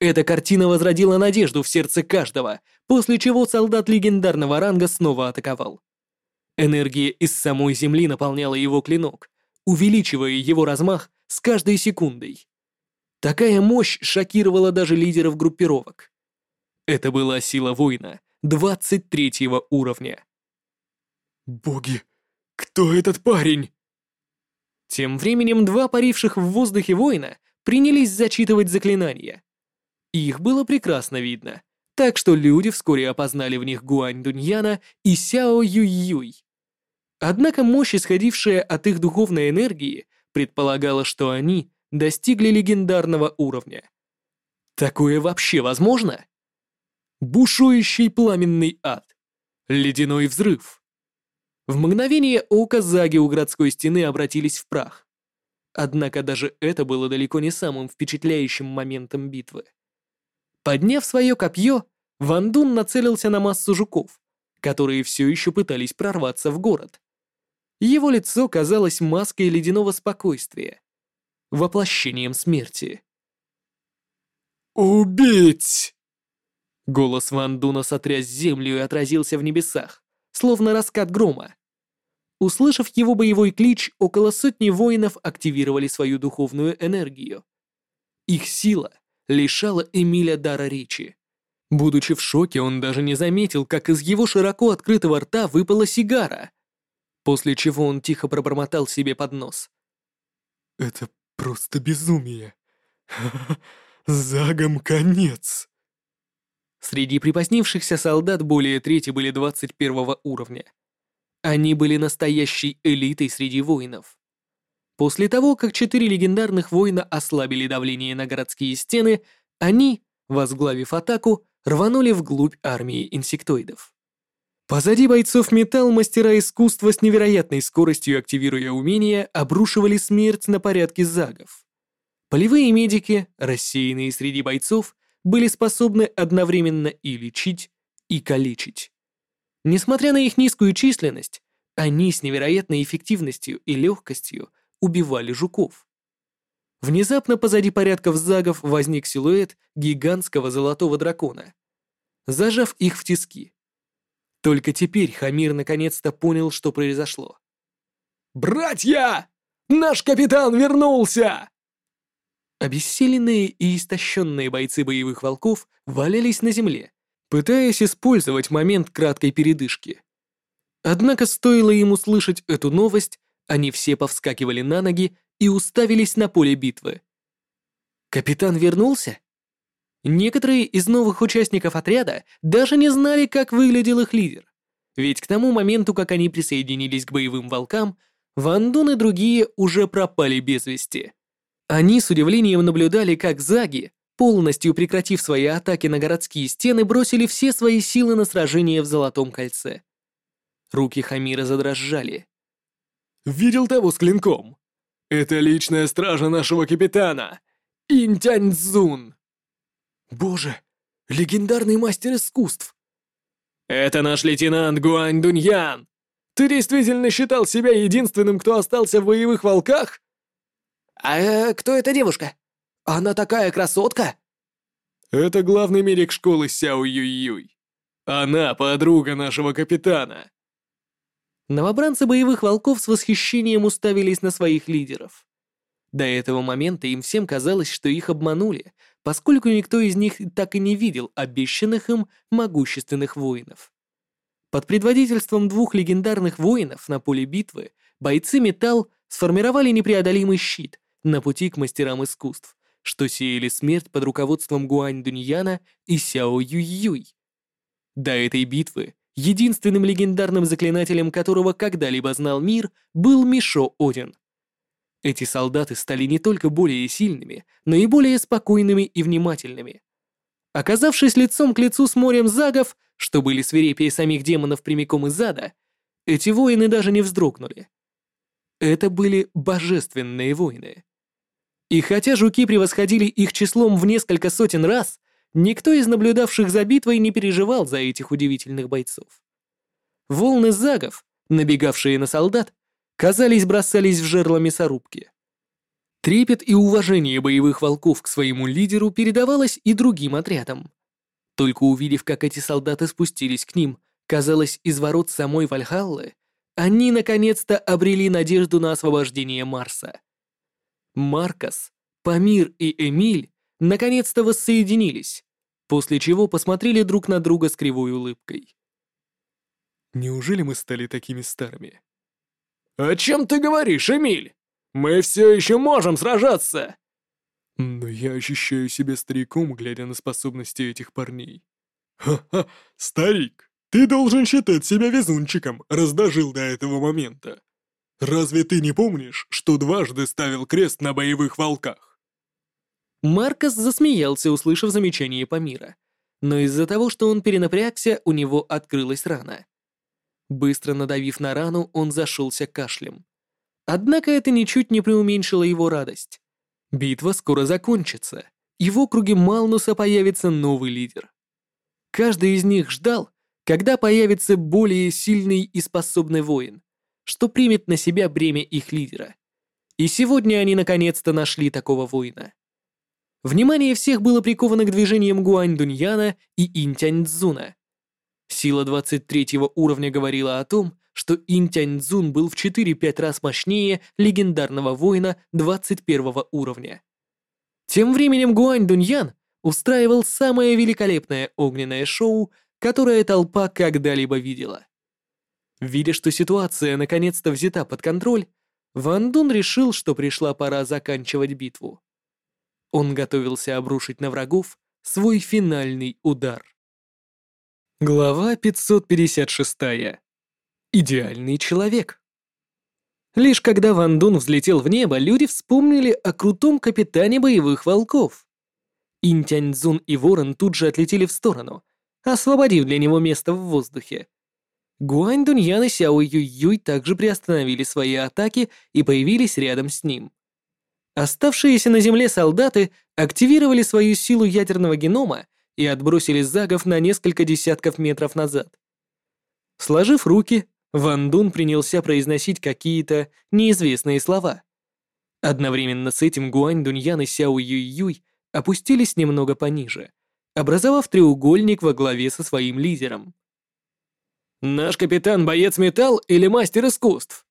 эта картина возродила надежду в сердце каждого, после чего солдат легендарного ранга снова атаковал. Энергия из самой земли наполняла его клинок, увеличивая его размах с каждой секундой. Такая мощь шокировала даже лидеров группировок. Это была сила воина 23 уровня. «Боги, кто этот парень?» Тем временем два паривших в воздухе воина принялись зачитывать заклинания. Их было прекрасно видно, так что люди вскоре опознали в них Гуань Дуньяна и Сяо Юй-Юй. Однако мощь, исходившая от их духовной энергии, предполагала, что они достигли легендарного уровня. Такое вообще возможно? Бушующий пламенный ад. Ледяной взрыв. В мгновение ока заги у городской стены обратились в прах. Однако даже это было далеко не самым впечатляющим моментом битвы. Подняв свое копье, Ван Дун нацелился на массу жуков, которые все еще пытались прорваться в город. Его лицо казалось маской ледяного спокойствия, воплощением смерти. «Убить!» Голос Ван Дуна сотряс землю и отразился в небесах, словно раскат грома. Услышав его боевой клич, около сотни воинов активировали свою духовную энергию. Их сила лишала Эмиля дара речи. Будучи в шоке, он даже не заметил, как из его широко открытого рта выпала сигара, после чего он тихо пробормотал себе под нос. «Это просто безумие. Загом конец». Среди припозднившихся солдат более трети были 21 уровня. Они были настоящей элитой среди воинов. После того, как четыре легендарных воина ослабили давление на городские стены, они, возглавив атаку, рванули вглубь армии инсектоидов. Позади бойцов металл мастера искусства с невероятной скоростью активируя умения обрушивали смерть на порядки загов. Полевые медики, рассеянные среди бойцов, были способны одновременно и лечить, и калечить. Несмотря на их низкую численность, они с невероятной эффективностью и легкостью убивали жуков. Внезапно позади порядков загов возник силуэт гигантского золотого дракона. Зажав их в тиски. Только теперь Хамир наконец-то понял, что произошло. «Братья! Наш капитан вернулся!» Обессиленные и истощенные бойцы боевых волков валялись на земле, пытаясь использовать момент краткой передышки. Однако стоило им услышать эту новость, они все повскакивали на ноги и уставились на поле битвы. Капитан вернулся? Некоторые из новых участников отряда даже не знали, как выглядел их лидер. Ведь к тому моменту, как они присоединились к боевым волкам, Ван Дун и другие уже пропали без вести. Они с удивлением наблюдали, как заги, полностью прекратив свои атаки на городские стены, бросили все свои силы на сражение в Золотом кольце. Руки Хамира задрожали. «Видел того с клинком? Это личная стража нашего капитана, Интяньцзун!» «Боже, легендарный мастер искусств!» «Это наш лейтенант Гуань Дуньян! Ты действительно считал себя единственным, кто остался в боевых волках?» «А э, кто эта девушка? Она такая красотка!» «Это главный медик школы Сяо Юй-Юй. Она подруга нашего капитана». Новобранцы боевых волков с восхищением уставились на своих лидеров. До этого момента им всем казалось, что их обманули, поскольку никто из них так и не видел обещанных им могущественных воинов. Под предводительством двух легендарных воинов на поле битвы бойцы Металл сформировали непреодолимый щит, на пути к мастерам искусств, что сеяли смерть под руководством Гуань Дуньяна и Сяо Юй-Юй. До этой битвы единственным легендарным заклинателем которого когда-либо знал мир был Мишо Один. Эти солдаты стали не только более сильными, но и более спокойными и внимательными. Оказавшись лицом к лицу с морем загов, что были свирепее самих демонов прямиком из ада, эти воины даже не вздрогнули. Это были божественные воины. И хотя жуки превосходили их числом в несколько сотен раз, никто из наблюдавших за битвой не переживал за этих удивительных бойцов. Волны загов, набегавшие на солдат, казались бросались в жерло мясорубки. Трепет и уважение боевых волков к своему лидеру передавалось и другим отрядам. Только увидев, как эти солдаты спустились к ним, казалось, из ворот самой Вальхаллы, они наконец-то обрели надежду на освобождение Марса. Маркос, Памир и Эмиль наконец-то воссоединились, после чего посмотрели друг на друга с кривой улыбкой. «Неужели мы стали такими старыми?» «О чем ты говоришь, Эмиль? Мы все еще можем сражаться!» «Но я ощущаю себя стариком, глядя на способности этих парней». «Ха-ха, старик, ты должен считать себя везунчиком, раз дожил до этого момента. Разве ты не помнишь, что дважды ставил крест на боевых волках?» Маркос засмеялся, услышав замечание Памира. Но из-за того, что он перенапрягся, у него открылась рана. Быстро надавив на рану, он зашелся кашлем. Однако это ничуть не преуменьшило его радость. Битва скоро закончится, и в округе Малнуса появится новый лидер. Каждый из них ждал, когда появится более сильный и способный воин, что примет на себя бремя их лидера. И сегодня они наконец-то нашли такого воина. Внимание всех было приковано к движениям Гуань Дуньяна и Интянь Цзуна. Сила 23 уровня говорила о том, что Интянь Цзун был в 4-5 раз мощнее легендарного воина 21 уровня. Тем временем Гуань Дуньян устраивал самое великолепное огненное шоу, которое толпа когда-либо видела. Видя, что ситуация наконец-то взята под контроль, Ван Дун решил, что пришла пора заканчивать битву. Он готовился обрушить на врагов свой финальный удар. Глава 556. Идеальный человек. Лишь когда Ван Дун взлетел в небо, люди вспомнили о крутом капитане боевых волков. Интяньцзун и Ворон тут же отлетели в сторону, освободив для него место в воздухе. Гуань Дуньян и Сяо Юй Юй также приостановили свои атаки и появились рядом с ним. Оставшиеся на земле солдаты активировали свою силу ядерного генома и отбросили загов на несколько десятков метров назад. Сложив руки, Ван Дун принялся произносить какие-то неизвестные слова. Одновременно с этим Гуань Дуньян и Сяо Юй Юй опустились немного пониже, образовав треугольник во главе со своим лидером. Наш капитан боец металл или мастер искусств?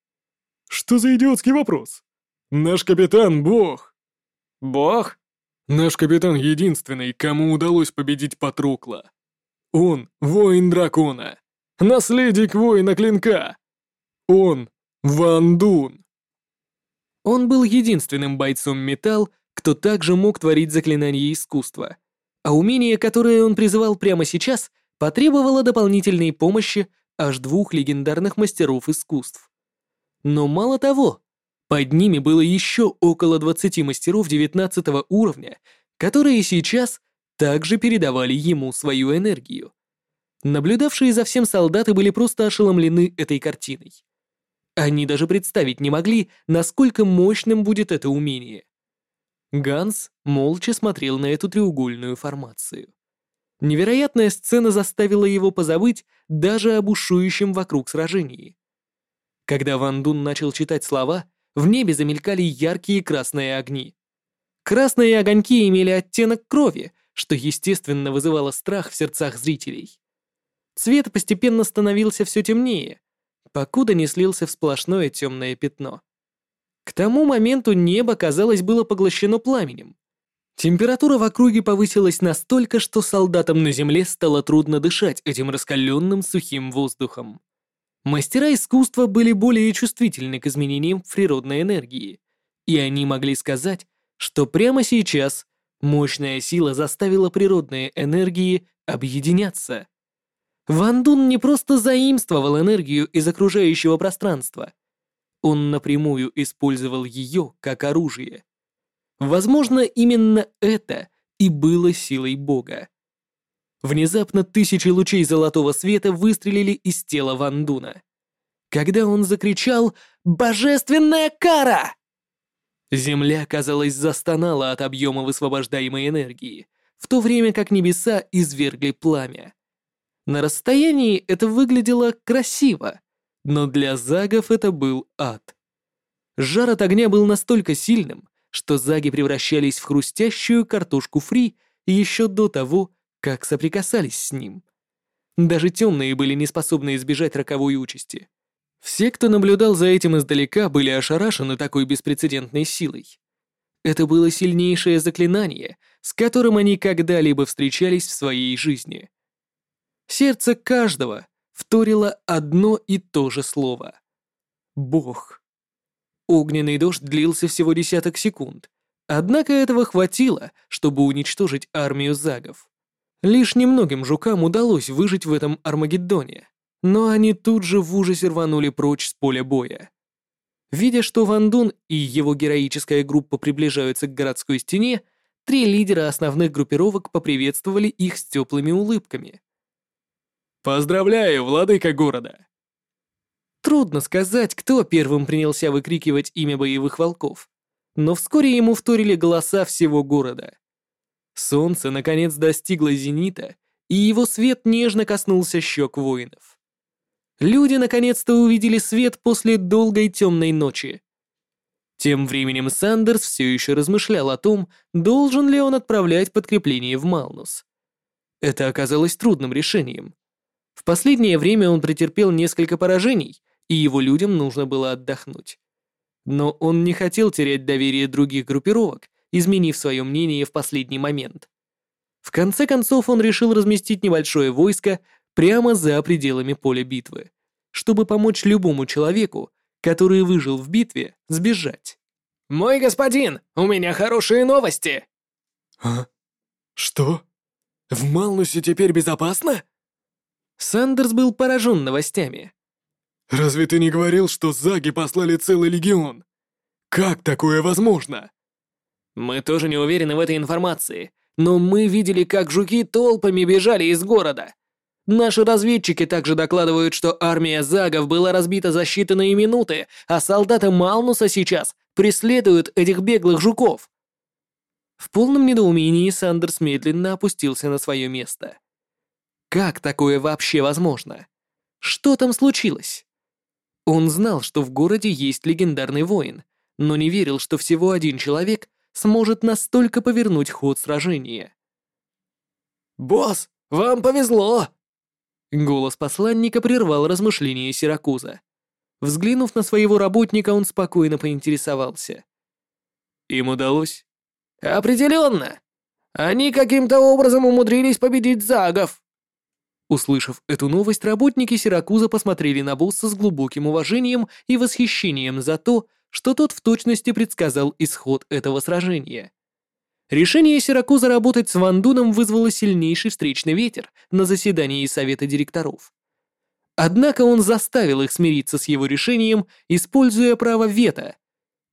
Что за идиотский вопрос? Наш капитан — бог. Бог? Наш капитан единственный, кому удалось победить Патрукла. Он — воин дракона. Наследник воина клинка. Он — Ван Дун. Он был единственным бойцом металл, кто также мог творить заклинания искусства. А умение, которое он призывал прямо сейчас, потребовало дополнительной помощи аж двух легендарных мастеров искусств. Но мало того, под ними было еще около 20 мастеров 19 уровня, которые сейчас также передавали ему свою энергию. Наблюдавшие за всем солдаты были просто ошеломлены этой картиной. Они даже представить не могли, насколько мощным будет это умение. Ганс молча смотрел на эту треугольную формацию. Невероятная сцена заставила его позабыть даже об бушующем вокруг сражении. Когда Ван Дун начал читать слова, в небе замелькали яркие красные огни. Красные огоньки имели оттенок крови, что естественно вызывало страх в сердцах зрителей. Цвет постепенно становился все темнее, покуда не слился в сплошное темное пятно. К тому моменту небо, казалось, было поглощено пламенем. Температура в округе повысилась настолько, что солдатам на земле стало трудно дышать этим раскаленным сухим воздухом. Мастера искусства были более чувствительны к изменениям природной энергии, и они могли сказать, что прямо сейчас мощная сила заставила природные энергии объединяться. Ван Дун не просто заимствовал энергию из окружающего пространства, он напрямую использовал ее как оружие. Возможно, именно это и было силой Бога. Внезапно тысячи лучей золотого света выстрелили из тела Вандуна. Когда он закричал «Божественная кара!», Земля, казалось, застонала от объема высвобождаемой энергии, в то время как небеса извергли пламя. На расстоянии это выглядело красиво, но для загов это был ад. Жар от огня был настолько сильным, что заги превращались в хрустящую картошку фри еще до того, как соприкасались с ним. Даже темные были не способны избежать роковой участи. Все, кто наблюдал за этим издалека, были ошарашены такой беспрецедентной силой. Это было сильнейшее заклинание, с которым они когда-либо встречались в своей жизни. Сердце каждого вторило одно и то же слово. Бог. Огненный дождь длился всего десяток секунд, однако этого хватило, чтобы уничтожить армию загов. Лишь немногим жукам удалось выжить в этом Армагеддоне, но они тут же в ужасе рванули прочь с поля боя. Видя, что Ван Дун и его героическая группа приближаются к городской стене, три лидера основных группировок поприветствовали их с теплыми улыбками. «Поздравляю, владыка города!» Трудно сказать, кто первым принялся выкрикивать имя боевых волков, но вскоре ему вторили голоса всего города. Солнце наконец достигло зенита, и его свет нежно коснулся щек воинов. Люди наконец-то увидели свет после долгой темной ночи. Тем временем Сандерс все еще размышлял о том, должен ли он отправлять подкрепление в Малнус. Это оказалось трудным решением. В последнее время он претерпел несколько поражений, и его людям нужно было отдохнуть. Но он не хотел терять доверие других группировок, изменив свое мнение в последний момент. В конце концов он решил разместить небольшое войско прямо за пределами поля битвы, чтобы помочь любому человеку, который выжил в битве, сбежать. «Мой господин, у меня хорошие новости!» «А? Что? В Малнусе теперь безопасно?» Сандерс был поражен новостями. «Разве ты не говорил, что Заги послали целый легион? Как такое возможно?» «Мы тоже не уверены в этой информации, но мы видели, как жуки толпами бежали из города. Наши разведчики также докладывают, что армия Загов была разбита за считанные минуты, а солдаты Малнуса сейчас преследуют этих беглых жуков». В полном недоумении Сандерс медленно опустился на свое место. Как такое вообще возможно? Что там случилось? Он знал, что в городе есть легендарный воин, но не верил, что всего один человек сможет настолько повернуть ход сражения. «Босс, вам повезло!» Голос посланника прервал размышления Сиракуза. Взглянув на своего работника, он спокойно поинтересовался. «Им удалось?» «Определенно! Они каким-то образом умудрились победить загов!» Услышав эту новость, работники Сиракуза посмотрели на босса с глубоким уважением и восхищением за то, что тот в точности предсказал исход этого сражения. Решение Сиракуза работать с Вандуном вызвало сильнейший встречный ветер на заседании Совета директоров. Однако он заставил их смириться с его решением, используя право вето,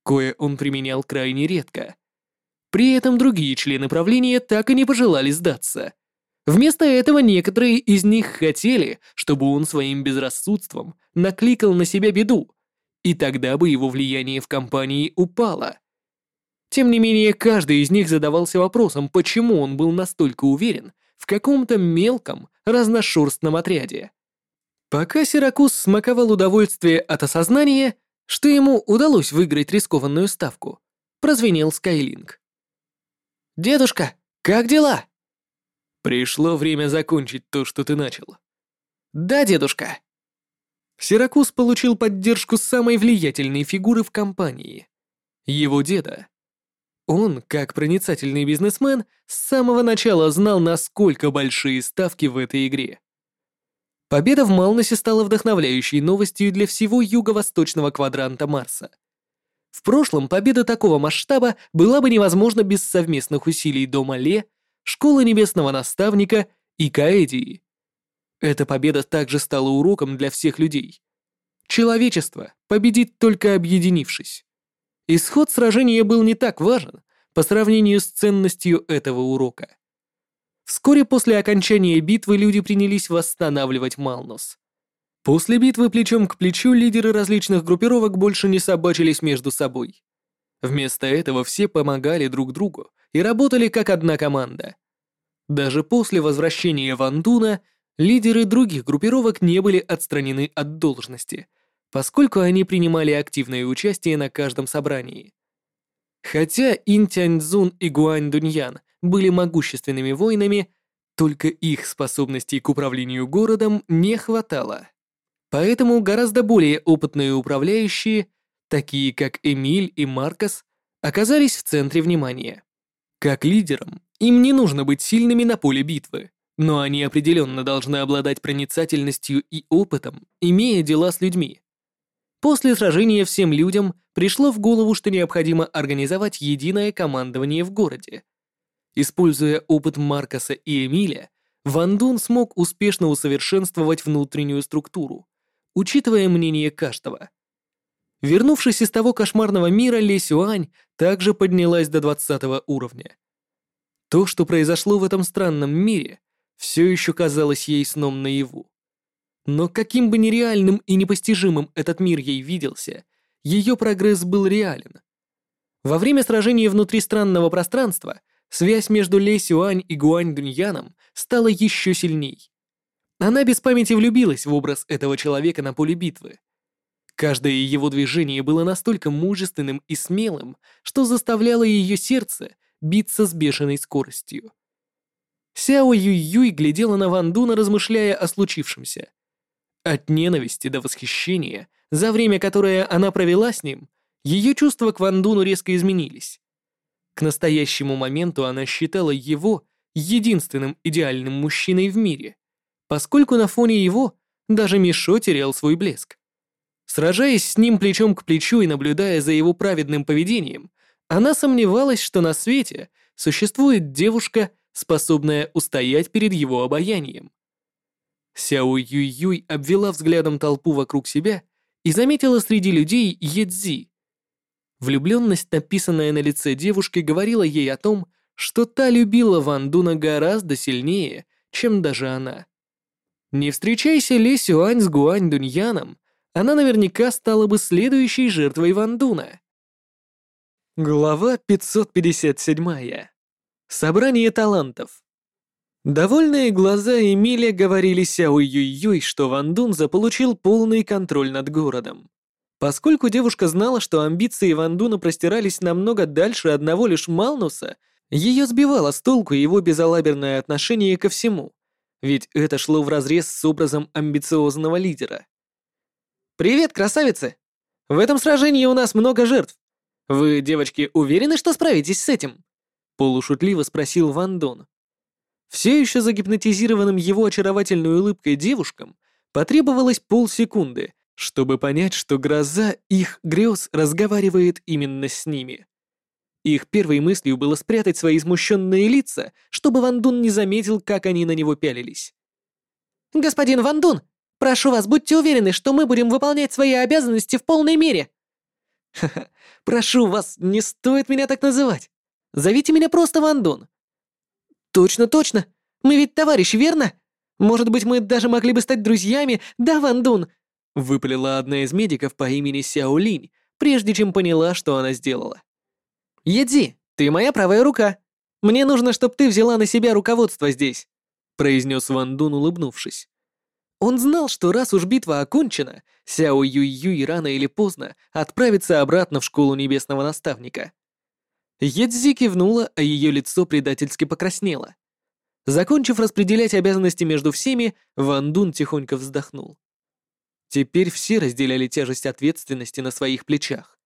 кое он применял крайне редко. При этом другие члены правления так и не пожелали сдаться. Вместо этого некоторые из них хотели, чтобы он своим безрассудством накликал на себя беду, и тогда бы его влияние в компании упало. Тем не менее, каждый из них задавался вопросом, почему он был настолько уверен в каком-то мелком, разношерстном отряде. Пока Сиракус смаковал удовольствие от осознания, что ему удалось выиграть рискованную ставку, прозвенел Скайлинг. «Дедушка, как дела?» «Пришло время закончить то, что ты начал». «Да, дедушка». Сиракус получил поддержку самой влиятельной фигуры в компании — его деда. Он, как проницательный бизнесмен, с самого начала знал, насколько большие ставки в этой игре. Победа в Малносе стала вдохновляющей новостью для всего юго-восточного квадранта Марса. В прошлом победа такого масштаба была бы невозможна без совместных усилий Дома Ле, Школы Небесного Наставника и Каэдии. Эта победа также стала уроком для всех людей. Человечество победит только объединившись. Исход сражения был не так важен по сравнению с ценностью этого урока. Вскоре после окончания битвы люди принялись восстанавливать Малнус. После битвы плечом к плечу лидеры различных группировок больше не собачились между собой. Вместо этого все помогали друг другу и работали как одна команда. Даже после возвращения Вандуна лидеры других группировок не были отстранены от должности, поскольку они принимали активное участие на каждом собрании. Хотя Ин Тяньцзун и Гуань Дуньян были могущественными воинами, только их способностей к управлению городом не хватало. Поэтому гораздо более опытные управляющие, такие как Эмиль и Маркос, оказались в центре внимания. Как лидерам, им не нужно быть сильными на поле битвы, но они определенно должны обладать проницательностью и опытом, имея дела с людьми. После сражения всем людям пришло в голову, что необходимо организовать единое командование в городе. Используя опыт Маркоса и Эмиля, Ван Дун смог успешно усовершенствовать внутреннюю структуру, учитывая мнение каждого. Вернувшись из того кошмарного мира, Ле Сюань также поднялась до 20 уровня. То, что произошло в этом странном мире, все еще казалось ей сном наяву. Но каким бы нереальным и непостижимым этот мир ей виделся, ее прогресс был реален. Во время сражения внутри странного пространства связь между Ле Сюань и Гуань Дуньяном стала еще сильней. Она без памяти влюбилась в образ этого человека на поле битвы. Каждое его движение было настолько мужественным и смелым, что заставляло ее сердце биться с бешеной скоростью. Сяо Юй-Юй глядела на Ван Дуна, размышляя о случившемся. От ненависти до восхищения, за время, которое она провела с ним, ее чувства к Вандуну резко изменились. К настоящему моменту она считала его единственным идеальным мужчиной в мире, поскольку на фоне его даже Мишо терял свой блеск. Сражаясь с ним плечом к плечу и наблюдая за его праведным поведением, она сомневалась, что на свете существует девушка, способная устоять перед его обаянием. Сяо Юй-Юй обвела взглядом толпу вокруг себя и заметила среди людей Едзи. Влюбленность, написанная на лице девушки, говорила ей о том, что та любила Ван Дуна гораздо сильнее, чем даже она. Не встречайся Ли Сюань с Гуань Дуньяном, она наверняка стала бы следующей жертвой Ван Дуна. Глава 557. Собрание талантов. Довольные глаза Эмиля говорили Сяо Юй-Юй, что Ван Дун заполучил полный контроль над городом. Поскольку девушка знала, что амбиции Ван Дуна простирались намного дальше одного лишь Малнуса, ее сбивало с толку его безалаберное отношение ко всему, ведь это шло вразрез с образом амбициозного лидера. «Привет, красавицы! В этом сражении у нас много жертв. Вы, девочки, уверены, что справитесь с этим?» Полушутливо спросил Ван Дон. Все еще загипнотизированным его очаровательной улыбкой девушкам потребовалось полсекунды, чтобы понять, что гроза их грез разговаривает именно с ними. Их первой мыслью было спрятать свои смущенные лица, чтобы Ван Дун не заметил, как они на него пялились. «Господин Ван Дун, прошу вас, будьте уверены, что мы будем выполнять свои обязанности в полной мере». «Ха-ха, прошу вас, не стоит меня так называть. Зовите меня просто Ван Дун». «Точно, точно. Мы ведь товарищи, верно? Может быть, мы даже могли бы стать друзьями, да, Ван Дун?» Выпалила одна из медиков по имени Сяо Линь, прежде чем поняла, что она сделала. «Еди, ты моя правая рука. Мне нужно, чтобы ты взяла на себя руководство здесь», произнес Ван Дун, улыбнувшись. Он знал, что раз уж битва окончена, Сяо Юй Юй рано или поздно отправится обратно в школу небесного наставника. Едзи кивнула, а ее лицо предательски покраснело. Закончив распределять обязанности между всеми, Ван Дун тихонько вздохнул. Теперь все разделяли тяжесть ответственности на своих плечах.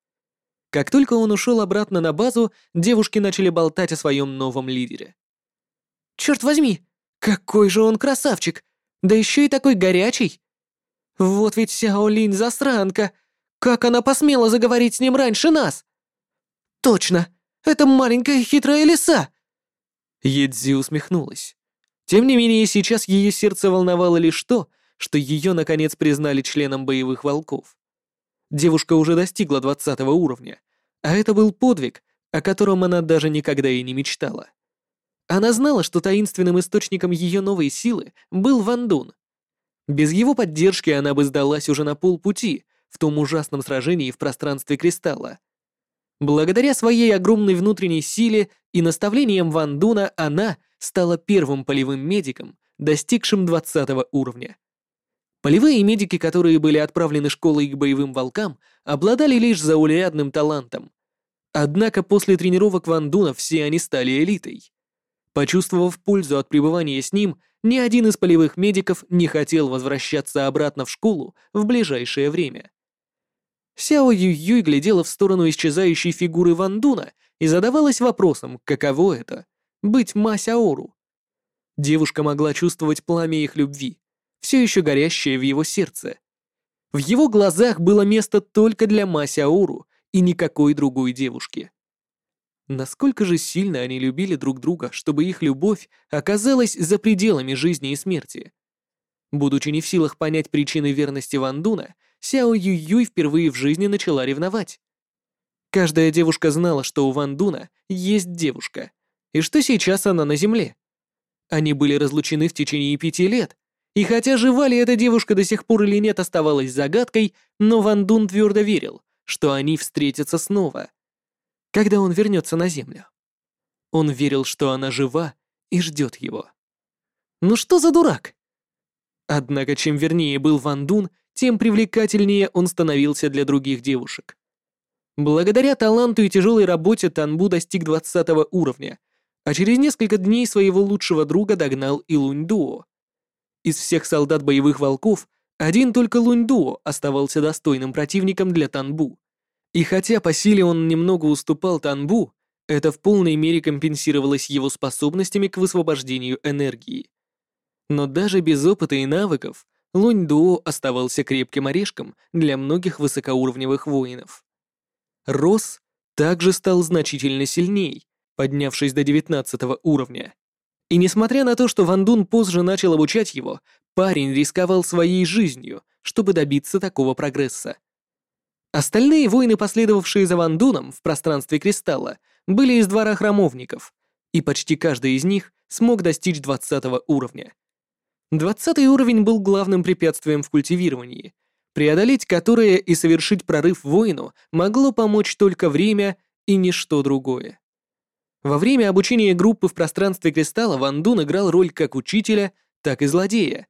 Как только он ушел обратно на базу, девушки начали болтать о своем новом лидере. «Черт возьми, какой же он красавчик! Да еще и такой горячий! Вот ведь Сяо Линь засранка! Как она посмела заговорить с ним раньше нас!» «Точно! Это маленькая хитрая лиса!» Едзи усмехнулась. Тем не менее, сейчас ее сердце волновало лишь то, что ее наконец признали членом боевых волков. Девушка уже достигла двадцатого уровня, а это был подвиг, о котором она даже никогда и не мечтала. Она знала, что таинственным источником ее новой силы был Вандун. Без его поддержки она бы сдалась уже на полпути в том ужасном сражении в пространстве Кристалла. Благодаря своей огромной внутренней силе и наставлениям Вандуна она стала первым полевым медиком, достигшим 20 уровня. Полевые медики, которые были отправлены школой к боевым волкам, обладали лишь заурядным талантом. Однако после тренировок Вандуна все они стали элитой. Почувствовав пользу от пребывания с ним, ни один из полевых медиков не хотел возвращаться обратно в школу в ближайшее время. Сяо Юй-Юй глядела в сторону исчезающей фигуры Вандуна и задавалась вопросом, каково это — быть Ма Сяору. Девушка могла чувствовать пламя их любви, все еще горящее в его сердце. В его глазах было место только для Масяуру и никакой другой девушки. Насколько же сильно они любили друг друга, чтобы их любовь оказалась за пределами жизни и смерти. Будучи не в силах понять причины верности Вандуна, Сяо Юй-Юй впервые в жизни начала ревновать. Каждая девушка знала, что у Вандуна есть девушка, и что сейчас она на земле. Они были разлучены в течение пяти лет, и хотя жива ли эта девушка до сих пор или нет оставалась загадкой, но Ван Дун твердо верил, что они встретятся снова, когда он вернется на Землю. Он верил, что она жива и ждет его. Ну что за дурак? Однако чем вернее был Ван Дун, тем привлекательнее он становился для других девушек. Благодаря таланту и тяжелой работе Танбу достиг 20 уровня, а через несколько дней своего лучшего друга догнал и Лунь Дуо. Из всех солдат боевых волков один только Луньдуо оставался достойным противником для Танбу. И хотя по силе он немного уступал Танбу, это в полной мере компенсировалось его способностями к высвобождению энергии. Но даже без опыта и навыков Луньдуо оставался крепким орешком для многих высокоуровневых воинов. Рос также стал значительно сильней, поднявшись до 19 уровня. И несмотря на то, что Ван Дун позже начал обучать его, парень рисковал своей жизнью, чтобы добиться такого прогресса. Остальные воины, последовавшие за Ван Дуном в пространстве Кристалла, были из двора храмовников, и почти каждый из них смог достичь 20 уровня. 20 уровень был главным препятствием в культивировании, преодолеть которое и совершить прорыв воину могло помочь только время и ничто другое. Во время обучения группы в пространстве кристалла Ван Дун играл роль как учителя, так и злодея.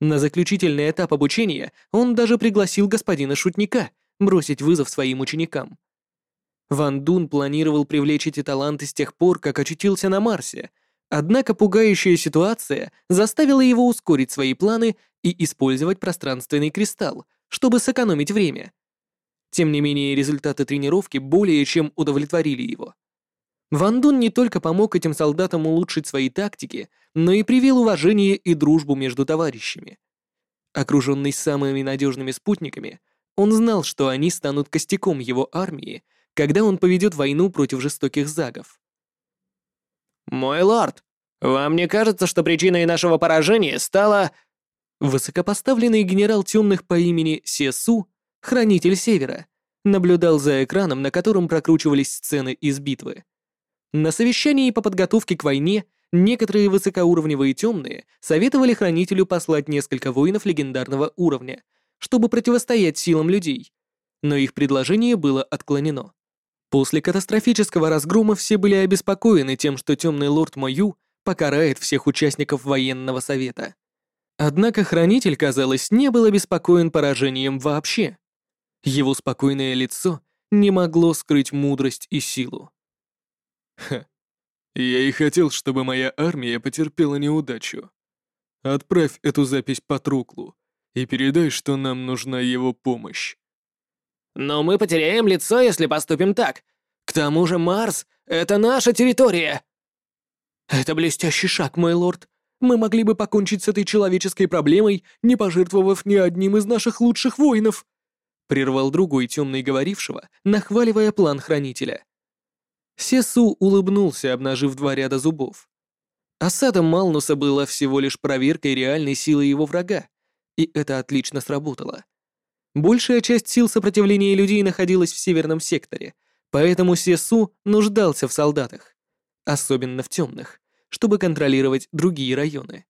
На заключительный этап обучения он даже пригласил господина Шутника бросить вызов своим ученикам. Ван Дун планировал привлечь эти таланты с тех пор, как очутился на Марсе, Однако пугающая ситуация заставила его ускорить свои планы и использовать пространственный кристалл, чтобы сэкономить время. Тем не менее, результаты тренировки более чем удовлетворили его. Ван Дун не только помог этим солдатам улучшить свои тактики, но и привил уважение и дружбу между товарищами. Окруженный самыми надежными спутниками, он знал, что они станут костяком его армии, когда он поведет войну против жестоких загов. «Мой лорд, вам не кажется, что причиной нашего поражения стала...» Высокопоставленный генерал темных по имени Сесу, хранитель Севера, наблюдал за экраном, на котором прокручивались сцены из битвы. На совещании по подготовке к войне некоторые высокоуровневые темные советовали хранителю послать несколько воинов легендарного уровня, чтобы противостоять силам людей, но их предложение было отклонено. После катастрофического разгрома все были обеспокоены тем, что темный лорд Мою покарает всех участников военного совета. Однако хранитель, казалось, не был обеспокоен поражением вообще. Его спокойное лицо не могло скрыть мудрость и силу. Ха, я и хотел, чтобы моя армия потерпела неудачу. Отправь эту запись Патруклу и передай, что нам нужна его помощь. Но мы потеряем лицо, если поступим так. К тому же Марс — это наша территория. Это блестящий шаг, мой лорд. Мы могли бы покончить с этой человеческой проблемой, не пожертвовав ни одним из наших лучших воинов. Прервал другой темный говорившего, нахваливая план хранителя. Сесу улыбнулся, обнажив два ряда зубов. Осада Малнуса была всего лишь проверкой реальной силы его врага, и это отлично сработало. Большая часть сил сопротивления людей находилась в северном секторе, поэтому Сесу нуждался в солдатах, особенно в темных, чтобы контролировать другие районы.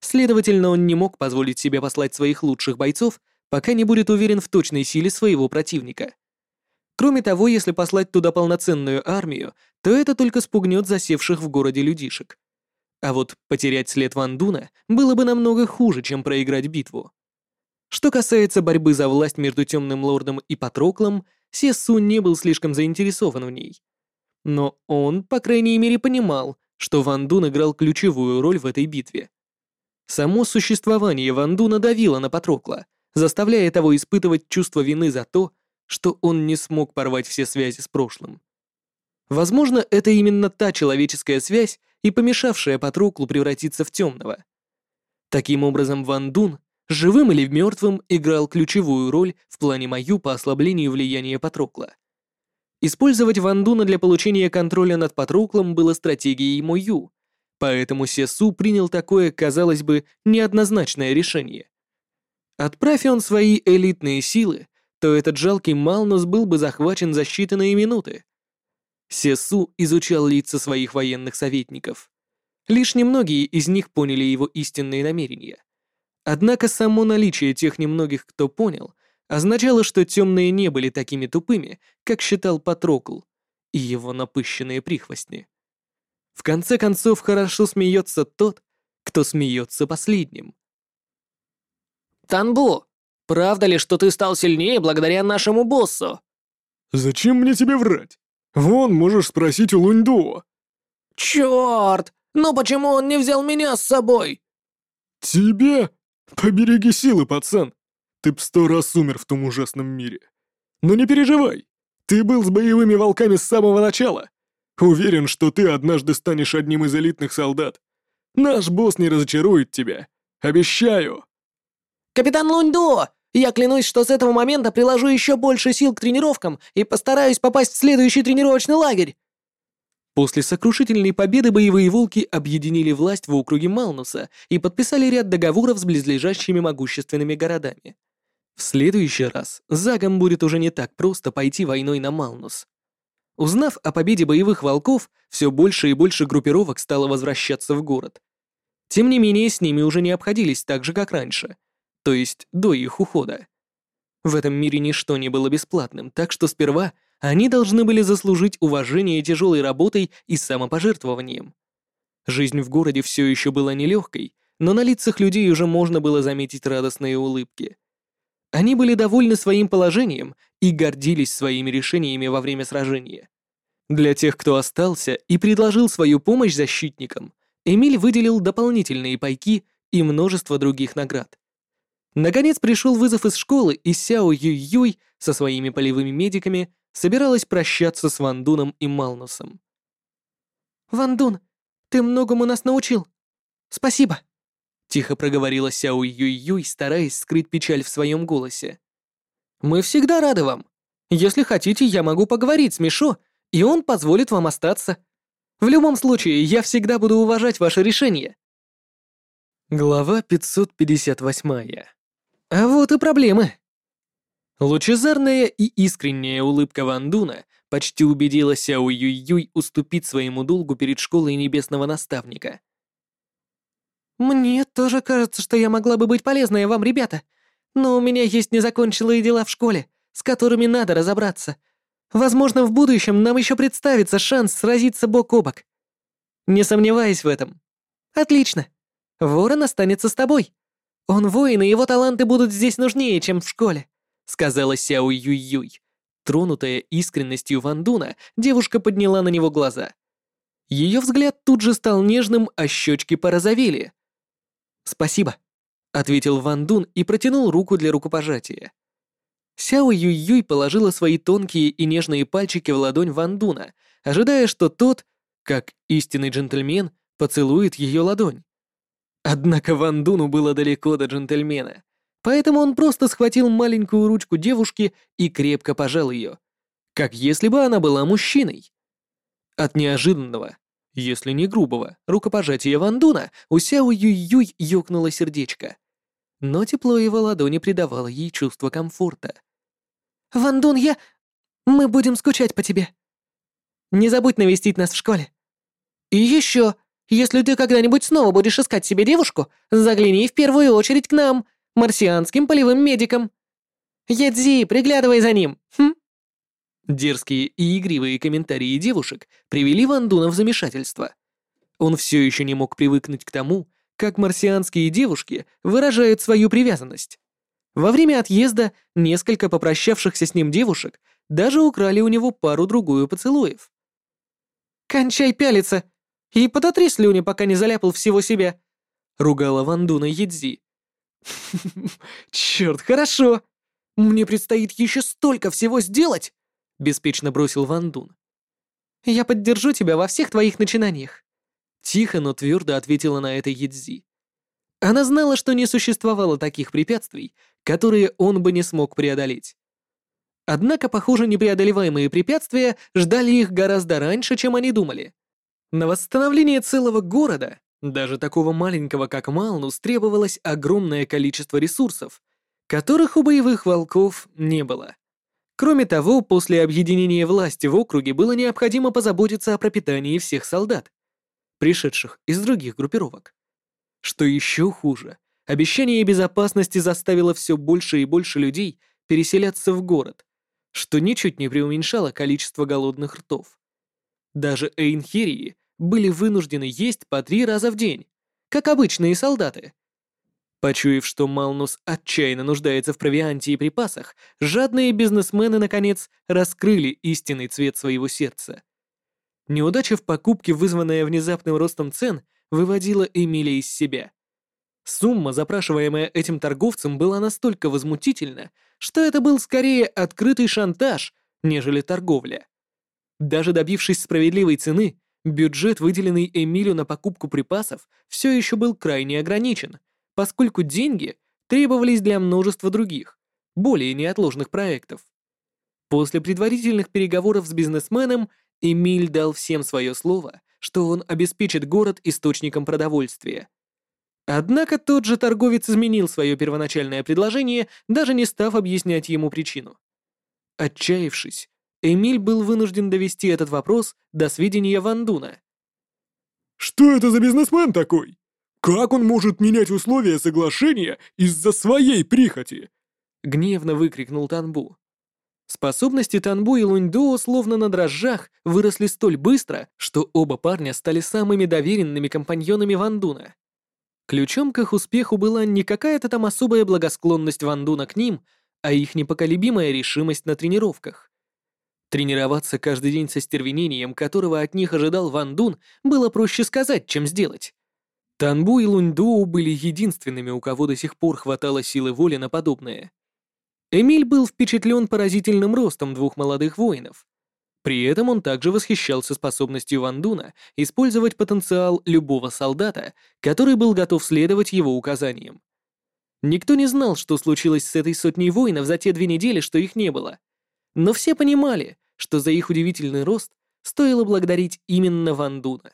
Следовательно, он не мог позволить себе послать своих лучших бойцов, пока не будет уверен в точной силе своего противника. Кроме того, если послать туда полноценную армию, то это только спугнет засевших в городе людишек. А вот потерять след Ван Дуна было бы намного хуже, чем проиграть битву. Что касается борьбы за власть между Темным Лордом и Патроклом, Сесу не был слишком заинтересован в ней. Но он, по крайней мере, понимал, что Ван Дун играл ключевую роль в этой битве. Само существование Ван Дуна давило на Патрокла, заставляя того испытывать чувство вины за то, что он не смог порвать все связи с прошлым. Возможно, это именно та человеческая связь и помешавшая Патроклу превратиться в темного. Таким образом, Ван Дун, живым или мертвым, играл ключевую роль в плане Маю по ослаблению влияния Патрокла. Использовать Ван Дуна для получения контроля над Патроклом было стратегией Мою, поэтому Сесу принял такое, казалось бы, неоднозначное решение. Отправь он свои элитные силы, то этот жалкий Малнус был бы захвачен за считанные минуты. Сесу изучал лица своих военных советников. Лишь немногие из них поняли его истинные намерения. Однако само наличие тех немногих, кто понял, означало, что темные не были такими тупыми, как считал Патрокл и его напыщенные прихвостни. В конце концов, хорошо смеется тот, кто смеется последним. «Танбу, Правда ли, что ты стал сильнее благодаря нашему боссу?» «Зачем мне тебе врать? Вон, можешь спросить у Луньдуо». «Чёрт! Ну почему он не взял меня с собой?» «Тебе? Побереги силы, пацан. Ты б сто раз умер в том ужасном мире. Но не переживай, ты был с боевыми волками с самого начала. Уверен, что ты однажды станешь одним из элитных солдат. Наш босс не разочарует тебя. Обещаю!» «Капитан Луньдуо, я клянусь, что с этого момента приложу еще больше сил к тренировкам и постараюсь попасть в следующий тренировочный лагерь!» После сокрушительной победы боевые волки объединили власть в округе Малнуса и подписали ряд договоров с близлежащими могущественными городами. В следующий раз Загам будет уже не так просто пойти войной на Малнус. Узнав о победе боевых волков, все больше и больше группировок стало возвращаться в город. Тем не менее, с ними уже не обходились так же, как раньше — то есть до их ухода. В этом мире ничто не было бесплатным, так что сперва они должны были заслужить уважение тяжелой работой и самопожертвованием. Жизнь в городе все еще была нелегкой, но на лицах людей уже можно было заметить радостные улыбки. Они были довольны своим положением и гордились своими решениями во время сражения. Для тех, кто остался и предложил свою помощь защитникам, Эмиль выделил дополнительные пайки и множество других наград. Наконец пришел вызов из школы, и Сяо Юй-Юй со своими полевыми медиками собиралась прощаться с Вандуном и Малнусом. «Вандун, ты многому нас научил. Спасибо!» Тихо проговорила Сяо Юй-Юй, стараясь скрыть печаль в своем голосе. «Мы всегда рады вам. Если хотите, я могу поговорить с Мишо, и он позволит вам остаться. В любом случае, я всегда буду уважать ваше решение». Глава 558. А вот и проблемы. Лучезарная и искренняя улыбка Вандуна почти убедила Сяо Юй-Юй уступить своему долгу перед школой небесного наставника. «Мне тоже кажется, что я могла бы быть полезной вам, ребята. Но у меня есть незаконченные дела в школе, с которыми надо разобраться. Возможно, в будущем нам еще представится шанс сразиться бок о бок. Не сомневаюсь в этом. Отлично. Ворон останется с тобой. Он воин, и его таланты будут здесь нужнее, чем в школе», — сказала Сяо Юй-Юй. Тронутая искренностью Вандуна, девушка подняла на него глаза. Ее взгляд тут же стал нежным, а щечки порозовели. «Спасибо», — ответил Вандун и протянул руку для рукопожатия. Сяо Юй-Юй положила свои тонкие и нежные пальчики в ладонь Вандуна, ожидая, что тот, как истинный джентльмен, поцелует ее ладонь. Однако Ван Дуну было далеко до джентльмена, поэтому он просто схватил маленькую ручку девушки и крепко пожал ее, как если бы она была мужчиной. От неожиданного, если не грубого, рукопожатия Ван Дуна у Сяо Юй-Юй ёкнуло сердечко. Но тепло его ладони придавало ей чувство комфорта. «Ван Дун, я... Мы будем скучать по тебе. Не забудь навестить нас в школе. И еще, если ты когда-нибудь снова будешь искать себе девушку, загляни в первую очередь к нам, марсианским полевым медикам. Едзи, приглядывай за ним. Хм? Дерзкие и игривые комментарии девушек привели Ван Дуна в замешательство. Он все еще не мог привыкнуть к тому, как марсианские девушки выражают свою привязанность. Во время отъезда несколько попрощавшихся с ним девушек даже украли у него пару-другую поцелуев. «Кончай пялиться!» И подотри слюни, пока не заляпал всего себя», — ругала Вандуна Едзи. «Черт, хорошо! Мне предстоит еще столько всего сделать!» — беспечно бросил Вандун. «Я поддержу тебя во всех твоих начинаниях», — тихо, но твердо ответила на это Едзи. Она знала, что не существовало таких препятствий, которые он бы не смог преодолеть. Однако, похоже, непреодолеваемые препятствия ждали их гораздо раньше, чем они думали. На восстановление целого города, даже такого маленького, как Малнус, требовалось огромное количество ресурсов, которых у боевых волков не было. Кроме того, после объединения власти в округе было необходимо позаботиться о пропитании всех солдат, пришедших из других группировок. Что еще хуже, обещание безопасности заставило все больше и больше людей переселяться в город, что ничуть не преуменьшало количество голодных ртов. Даже Эйнхерии были вынуждены есть по три раза в день, как обычные солдаты. Почуяв, что Малнус отчаянно нуждается в провианте и припасах, жадные бизнесмены, наконец, раскрыли истинный цвет своего сердца. Неудача в покупке, вызванная внезапным ростом цен, выводила Эмиля из себя. Сумма, запрашиваемая этим торговцем, была настолько возмутительна, что это был скорее открытый шантаж, нежели торговля. Даже добившись справедливой цены, бюджет, выделенный Эмилю на покупку припасов, все еще был крайне ограничен, поскольку деньги требовались для множества других, более неотложных проектов. После предварительных переговоров с бизнесменом Эмиль дал всем свое слово, что он обеспечит город источником продовольствия. Однако тот же торговец изменил свое первоначальное предложение, даже не став объяснять ему причину. Отчаявшись, Эмиль был вынужден довести этот вопрос до сведения Вандуна. «Что это за бизнесмен такой? Как он может менять условия соглашения из-за своей прихоти?» Гневно выкрикнул Танбу. Способности Танбу и Луньдоо словно на дрожжах выросли столь быстро, что оба парня стали самыми доверенными компаньонами Вандуна. Ключом к их успеху была не какая-то там особая благосклонность Вандуна к ним, а их непоколебимая решимость на тренировках. Тренироваться каждый день со стервенением, которого от них ожидал Ван Дун, было проще сказать, чем сделать. Танбу и Луньдоу были единственными, у кого до сих пор хватало силы воли на подобное. Эмиль был впечатлен поразительным ростом двух молодых воинов. При этом он также восхищался способностью Ван Дуна использовать потенциал любого солдата, который был готов следовать его указаниям. Никто не знал, что случилось с этой сотней воинов за те две недели, что их не было. Но все понимали, что за их удивительный рост стоило благодарить именно Ван Дуна.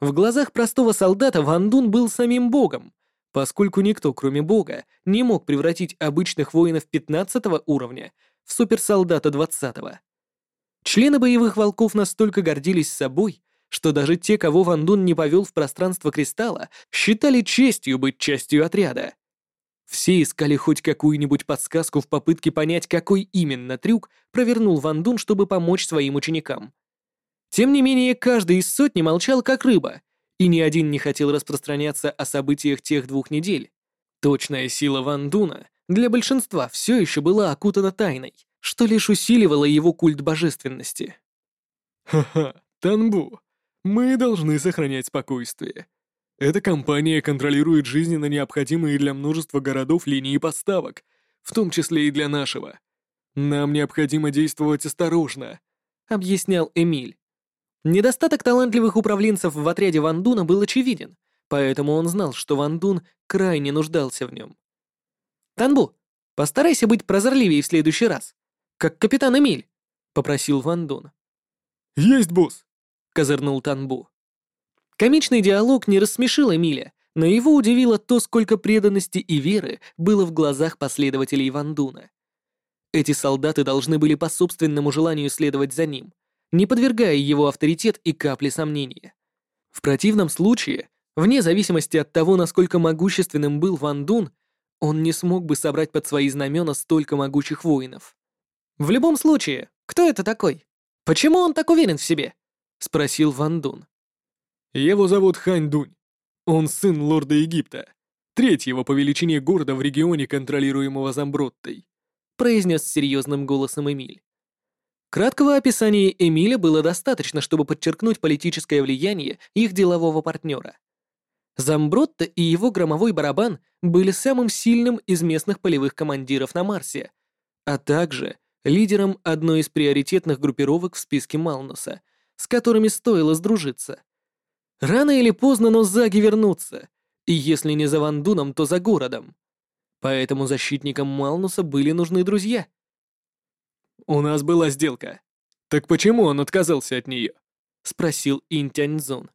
В глазах простого солдата Ван Дун был самим богом, поскольку никто, кроме бога, не мог превратить обычных воинов 15 уровня в суперсолдата 20 -го. Члены боевых волков настолько гордились собой, что даже те, кого Ван Дун не повел в пространство кристалла, считали честью быть частью отряда. Все искали хоть какую-нибудь подсказку в попытке понять, какой именно трюк провернул Ван Дун, чтобы помочь своим ученикам. Тем не менее, каждый из сотни молчал как рыба, и ни один не хотел распространяться о событиях тех двух недель. Точная сила Ван Дуна для большинства все еще была окутана тайной, что лишь усиливало его культ божественности. «Ха-ха, Танбу, мы должны сохранять спокойствие», эта компания контролирует жизненно необходимые для множества городов линии поставок, в том числе и для нашего. Нам необходимо действовать осторожно», — объяснял Эмиль. Недостаток талантливых управленцев в отряде Ван Дуна был очевиден, поэтому он знал, что Ван Дун крайне нуждался в нем. «Танбу, постарайся быть прозорливее в следующий раз, как капитан Эмиль», — попросил Ван Дун. «Есть, босс», — козырнул Танбу. Комичный диалог не рассмешил Эмиля, но его удивило то, сколько преданности и веры было в глазах последователей Вандуна. Эти солдаты должны были по собственному желанию следовать за ним, не подвергая его авторитет и капли сомнения. В противном случае, вне зависимости от того, насколько могущественным был Ван Дун, он не смог бы собрать под свои знамена столько могучих воинов. «В любом случае, кто это такой? Почему он так уверен в себе?» — спросил Ван Дун. Его зовут Хань Дунь. Он сын лорда Египта, третьего по величине города в регионе, контролируемого Замброттой», произнес серьезным голосом Эмиль. Краткого описания Эмиля было достаточно, чтобы подчеркнуть политическое влияние их делового партнера. Замбротта и его громовой барабан были самым сильным из местных полевых командиров на Марсе, а также лидером одной из приоритетных группировок в списке Малнуса, с которыми стоило сдружиться. Рано или поздно но Заги вернутся, и если не за Вандуном, то за городом. Поэтому защитникам Малнуса были нужны друзья. «У нас была сделка. Так почему он отказался от нее?» — спросил Интяньзон.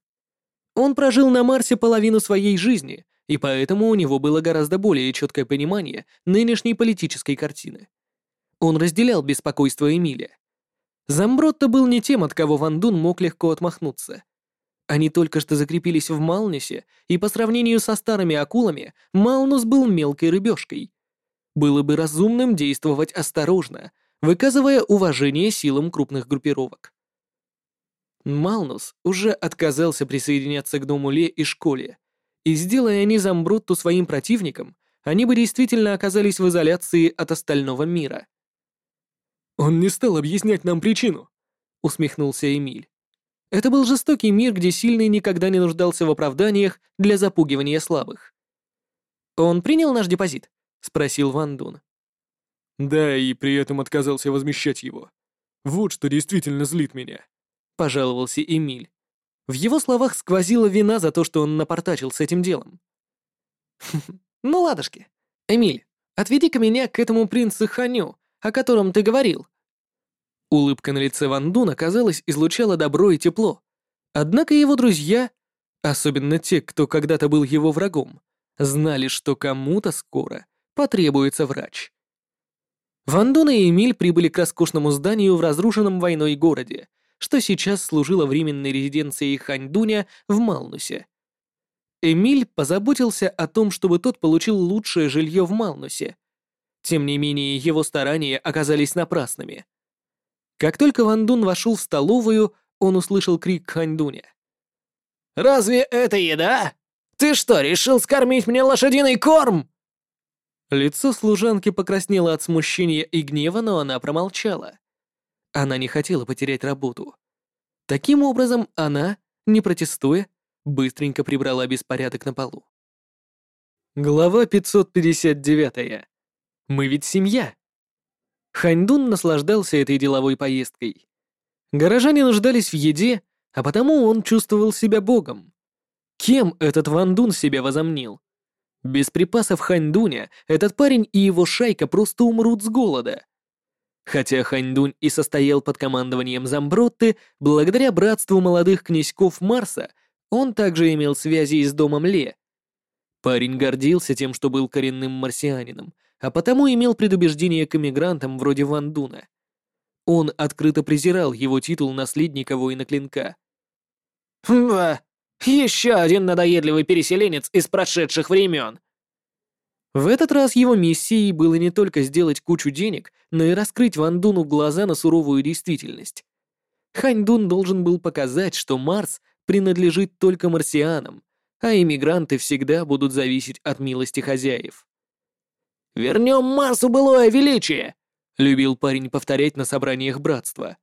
Он прожил на Марсе половину своей жизни, и поэтому у него было гораздо более четкое понимание нынешней политической картины. Он разделял беспокойство Эмиля. Замбротто был не тем, от кого Ван Дун мог легко отмахнуться. Они только что закрепились в Малнусе, и по сравнению со старыми акулами, Малнус был мелкой рыбешкой. Было бы разумным действовать осторожно, выказывая уважение силам крупных группировок. Малнус уже отказался присоединяться к Дому Ле и школе, и сделая они Замбрутту своим противником, они бы действительно оказались в изоляции от остального мира. «Он не стал объяснять нам причину», — усмехнулся Эмиль. Это был жестокий мир, где сильный никогда не нуждался в оправданиях для запугивания слабых. «Он принял наш депозит?» — спросил Ван Дун. «Да, и при этом отказался возмещать его. Вот что действительно злит меня», — пожаловался Эмиль. В его словах сквозила вина за то, что он напортачил с этим делом. «Ну, ладушки. Эмиль, отведи-ка меня к этому принцу Ханю, о котором ты говорил», Улыбка на лице Ван Дуна, казалось, излучала добро и тепло. Однако его друзья, особенно те, кто когда-то был его врагом, знали, что кому-то скоро потребуется врач. Ван Дун и Эмиль прибыли к роскошному зданию в разрушенном войной городе, что сейчас служило временной резиденцией Хань Дуня в Малнусе. Эмиль позаботился о том, чтобы тот получил лучшее жилье в Малнусе. Тем не менее, его старания оказались напрасными. Как только Ван Дун вошел в столовую, он услышал крик Ханьдуня. «Разве это еда? Ты что, решил скормить мне лошадиный корм?» Лицо служанки покраснело от смущения и гнева, но она промолчала. Она не хотела потерять работу. Таким образом, она, не протестуя, быстренько прибрала беспорядок на полу. Глава 559. Мы ведь семья. Ханьдун наслаждался этой деловой поездкой. Горожане нуждались в еде, а потому он чувствовал себя богом. Кем этот Ван Дун себя возомнил? Без припасов Ханьдуня этот парень и его шайка просто умрут с голода. Хотя Ханьдунь и состоял под командованием Замбротты, благодаря братству молодых князьков Марса, он также имел связи с домом Ле. Парень гордился тем, что был коренным марсианином, а потому имел предубеждение к эмигрантам вроде Ван Дуна. Он открыто презирал его титул наследника воина клинка. «Да, еще один надоедливый переселенец из прошедших времен», в этот раз его миссией было не только сделать кучу денег, но и раскрыть Ван Дуну глаза на суровую действительность. Хань Дун должен был показать, что Марс принадлежит только марсианам, а иммигранты всегда будут зависеть от милости хозяев. «Вернем Марсу былое величие!» — любил парень повторять на собраниях братства.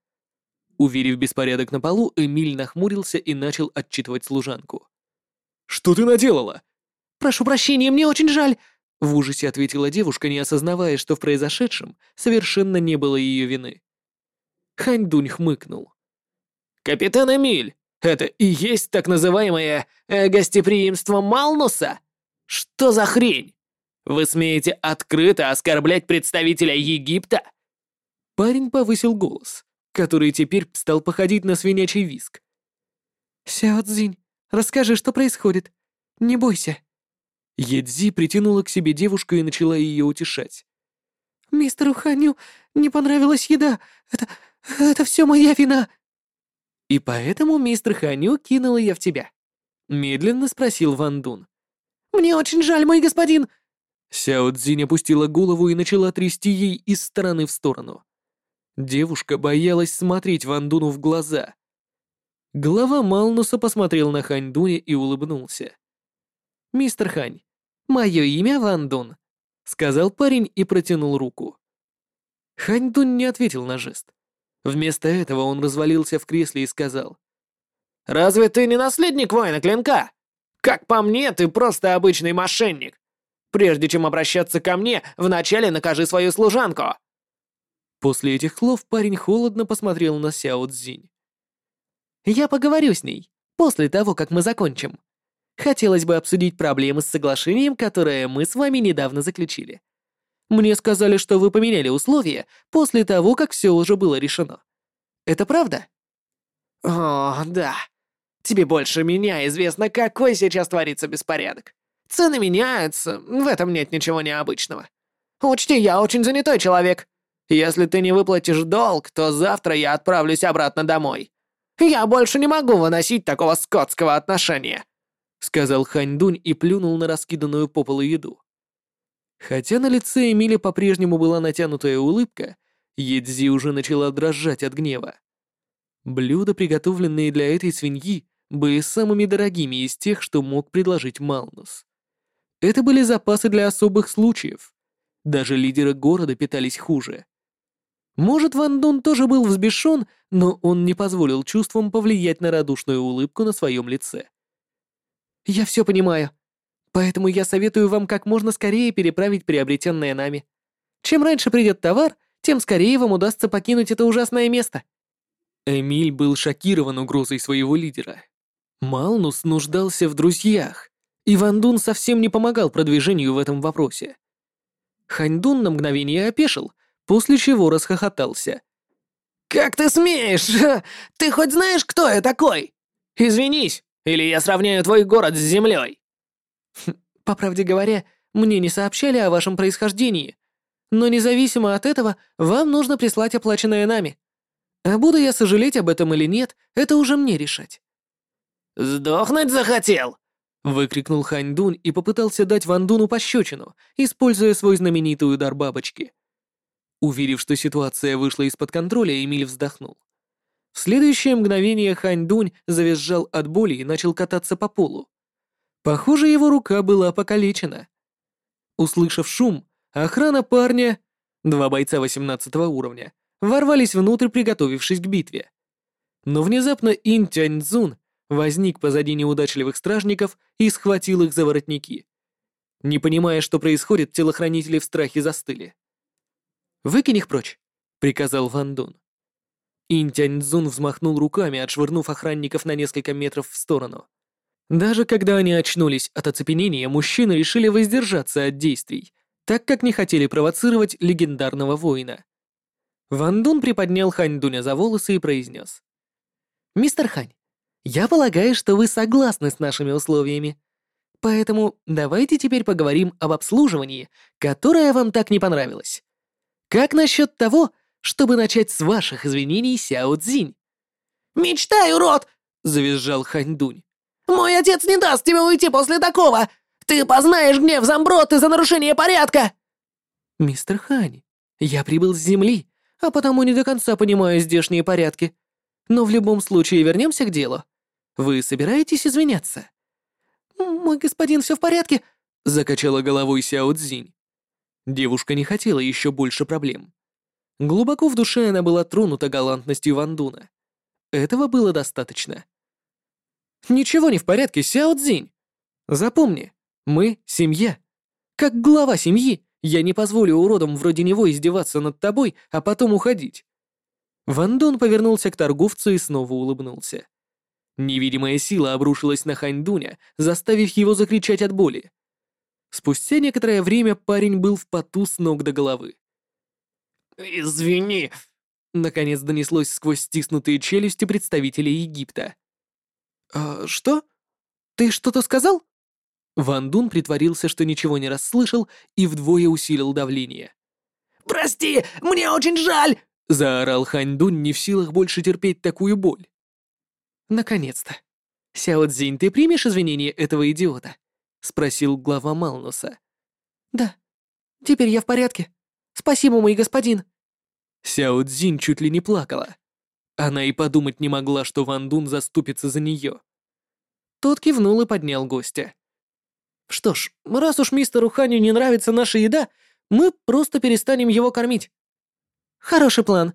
Уверив беспорядок на полу, Эмиль нахмурился и начал отчитывать служанку. «Что ты наделала?» «Прошу прощения, мне очень жаль. В ужасе ответила девушка, не осознавая, что в произошедшем совершенно не было ее вины. Хань Дунь хмыкнул. «Капитан Эмиль, это и есть так называемое э, гостеприимство Малнуса? Что за хрень? Вы смеете открыто оскорблять представителя Египта?» Парень повысил голос, который теперь стал походить на свинячий виск. «Сяо Цзинь, расскажи, что происходит. Не бойся». Едзи притянула к себе девушку и начала ее утешать. «Мистеру Ханю не понравилась еда. Это... это все моя вина». «И поэтому мистер Ханю кинул ее в тебя?» Медленно спросил Ван Дун. «Мне очень жаль, мой господин!» Сяо Цзинь опустила голову и начала трясти ей из стороны в сторону. Девушка боялась смотреть Ван Дуну в глаза. Глава Малнуса посмотрел на Хань Дуня и улыбнулся. «Мистер Хань, «Мое имя Ван Дун», — сказал парень и протянул руку. Хань Дун не ответил на жест. Вместо этого он развалился в кресле и сказал. «Разве ты не наследник воина клинка? Как по мне, ты просто обычный мошенник. Прежде чем обращаться ко мне, вначале накажи свою служанку». После этих слов парень холодно посмотрел на Сяо Цзинь. «Я поговорю с ней, после того, как мы закончим», Хотелось бы обсудить проблемы с соглашением, которое мы с вами недавно заключили. Мне сказали, что вы поменяли условия после того, как все уже было решено. Это правда? О, да. Тебе больше меня известно, какой сейчас творится беспорядок. Цены меняются, в этом нет ничего необычного. Учти, я очень занятой человек. Если ты не выплатишь долг, то завтра я отправлюсь обратно домой. Я больше не могу выносить такого скотского отношения сказал Хань Дунь и плюнул на раскиданную по полу еду. Хотя на лице Эмили по-прежнему была натянутая улыбка, Едзи уже начала дрожать от гнева. Блюда, приготовленные для этой свиньи, были самыми дорогими из тех, что мог предложить Малнус. Это были запасы для особых случаев. Даже лидеры города питались хуже. Может, Ван Дун тоже был взбешен, но он не позволил чувствам повлиять на радушную улыбку на своем лице. «Я все понимаю. Поэтому я советую вам как можно скорее переправить приобретенное нами. Чем раньше придет товар, тем скорее вам удастся покинуть это ужасное место». Эмиль был шокирован угрозой своего лидера. Малнус нуждался в друзьях, и Дун совсем не помогал продвижению в этом вопросе. Ханьдун на мгновение опешил, после чего расхохотался. «Как ты смеешь? Ты хоть знаешь, кто я такой? Извинись, или я сравняю твой город с землей!» «По правде говоря, мне не сообщали о вашем происхождении. Но независимо от этого, вам нужно прислать оплаченное нами. А буду я сожалеть об этом или нет, это уже мне решать». «Сдохнуть захотел?» — выкрикнул Хань Дун и попытался дать Ван Дуну пощечину, используя свой знаменитый удар бабочки. Уверив, что ситуация вышла из-под контроля, Эмиль вздохнул. В следующее мгновение Хань Дунь завизжал от боли и начал кататься по полу. Похоже, его рука была покалечена. Услышав шум, охрана парня, два бойца 18 уровня, ворвались внутрь, приготовившись к битве. Но внезапно Ин Тяньцзун возник позади неудачливых стражников и схватил их за воротники. Не понимая, что происходит, телохранители в страхе застыли. «Выкинь их прочь», — приказал Ван Дун. Ин Тяньцзун взмахнул руками, отшвырнув охранников на несколько метров в сторону. Даже когда они очнулись от оцепенения, мужчины решили воздержаться от действий, так как не хотели провоцировать легендарного воина. Ван Дун приподнял Хань Дуня за волосы и произнес. «Мистер Хань, я полагаю, что вы согласны с нашими условиями. Поэтому давайте теперь поговорим об обслуживании, которое вам так не понравилось. Как насчет того, чтобы начать с ваших извинений, Сяо Цзинь?» «Мечтай, урод!» — завизжал Хань Дунь. «Мой отец не даст тебе уйти после такого! Ты познаешь гнев Замброты за нарушение порядка!» «Мистер Хань, я прибыл с земли, а потому не до конца понимаю здешние порядки. Но в любом случае вернемся к делу. Вы собираетесь извиняться?» «Мой господин, все в порядке?» — закачала головой Сяо Цзинь. Девушка не хотела еще больше проблем. Глубоко в душе она была тронута галантностью Вандуна. Этого было достаточно. «Ничего не в порядке, Сяо Цзинь. Запомни, мы — семья. Как глава семьи, я не позволю уродам вроде него издеваться над тобой, а потом уходить». Ван Дун повернулся к торговцу и снова улыбнулся. Невидимая сила обрушилась на Хань Дуня, заставив его закричать от боли. Спустя некоторое время парень был в поту с ног до головы. «Извини», — наконец донеслось сквозь стиснутые челюсти представителей Египта. «А что? Ты что-то сказал?» Ван Дун притворился, что ничего не расслышал, и вдвое усилил давление. «Прости, мне очень жаль!» — заорал Хань Дун, не в силах больше терпеть такую боль. «Наконец-то! Сяо Цзинь, ты примешь извинения этого идиота?» — спросил глава Малнуса. «Да. Теперь я в порядке. Спасибо, мой господин». Сяо Цзинь чуть ли не плакала. Она и подумать не могла, что Ван Дун заступится за нее. Тот кивнул и поднял гостя. «Что ж, раз уж мистеру Ханю не нравится наша еда, мы просто перестанем его кормить». «Хороший план».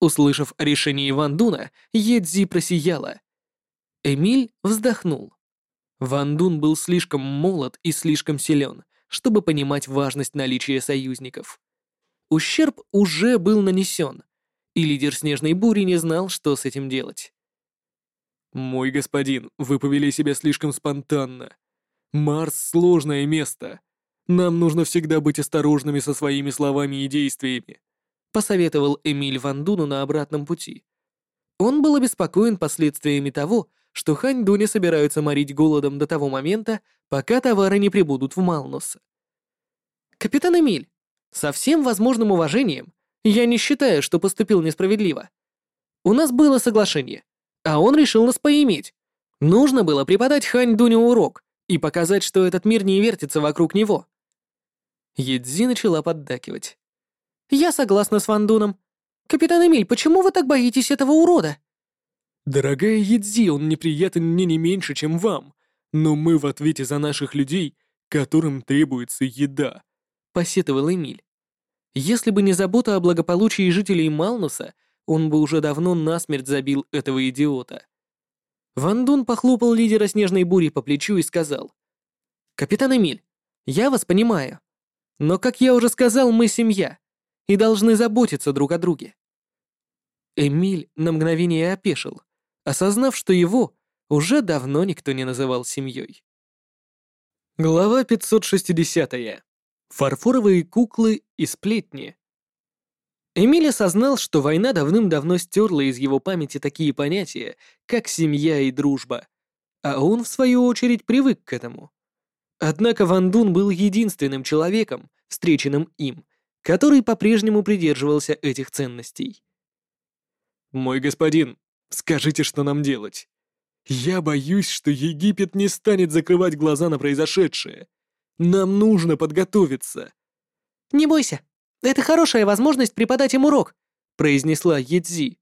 Услышав о решении Ван Дуна, Едзи просияла. Эмиль вздохнул. Ван Дун был слишком молод и слишком силен, чтобы понимать важность наличия союзников. Ущерб уже был нанесен, и лидер Снежной Бури не знал, что с этим делать. «Мой господин, вы повели себя слишком спонтанно. Марс — сложное место. Нам нужно всегда быть осторожными со своими словами и действиями», — посоветовал Эмиль Ван Дуну на обратном пути. Он был обеспокоен последствиями того, что Хань Дуня собираются морить голодом до того момента, пока товары не прибудут в Малнус. «Капитан Эмиль, со всем возможным уважением, я не считаю, что поступил несправедливо. У нас было соглашение, а он решил нас поиметь. Нужно было преподать Хань Дуню урок и показать, что этот мир не вертится вокруг него. Едзи начала поддакивать. «Я согласна с Ван Дуном. Капитан Эмиль, почему вы так боитесь этого урода?» «Дорогая Едзи, он неприятен мне не меньше, чем вам, но мы в ответе за наших людей, которым требуется еда», — посетовал Эмиль. Если бы не забота о благополучии жителей Малнуса, он бы уже давно насмерть забил этого идиота. Ван Дун похлопал лидера снежной бури по плечу и сказал. «Капитан Эмиль, я вас понимаю. Но, как я уже сказал, мы семья и должны заботиться друг о друге». Эмиль на мгновение опешил, осознав, что его уже давно никто не называл семьей. Глава 560. Фарфоровые куклы и сплетни. Эмиль осознал, что война давным-давно стерла из его памяти такие понятия, как семья и дружба, а он, в свою очередь, привык к этому. Однако Ван Дун был единственным человеком, встреченным им, который по-прежнему придерживался этих ценностей. «Мой господин, скажите, что нам делать? Я боюсь, что Египет не станет закрывать глаза на произошедшее. Нам нужно подготовиться». «Не бойся, это хорошая возможность преподать им урок», произнесла Едзи.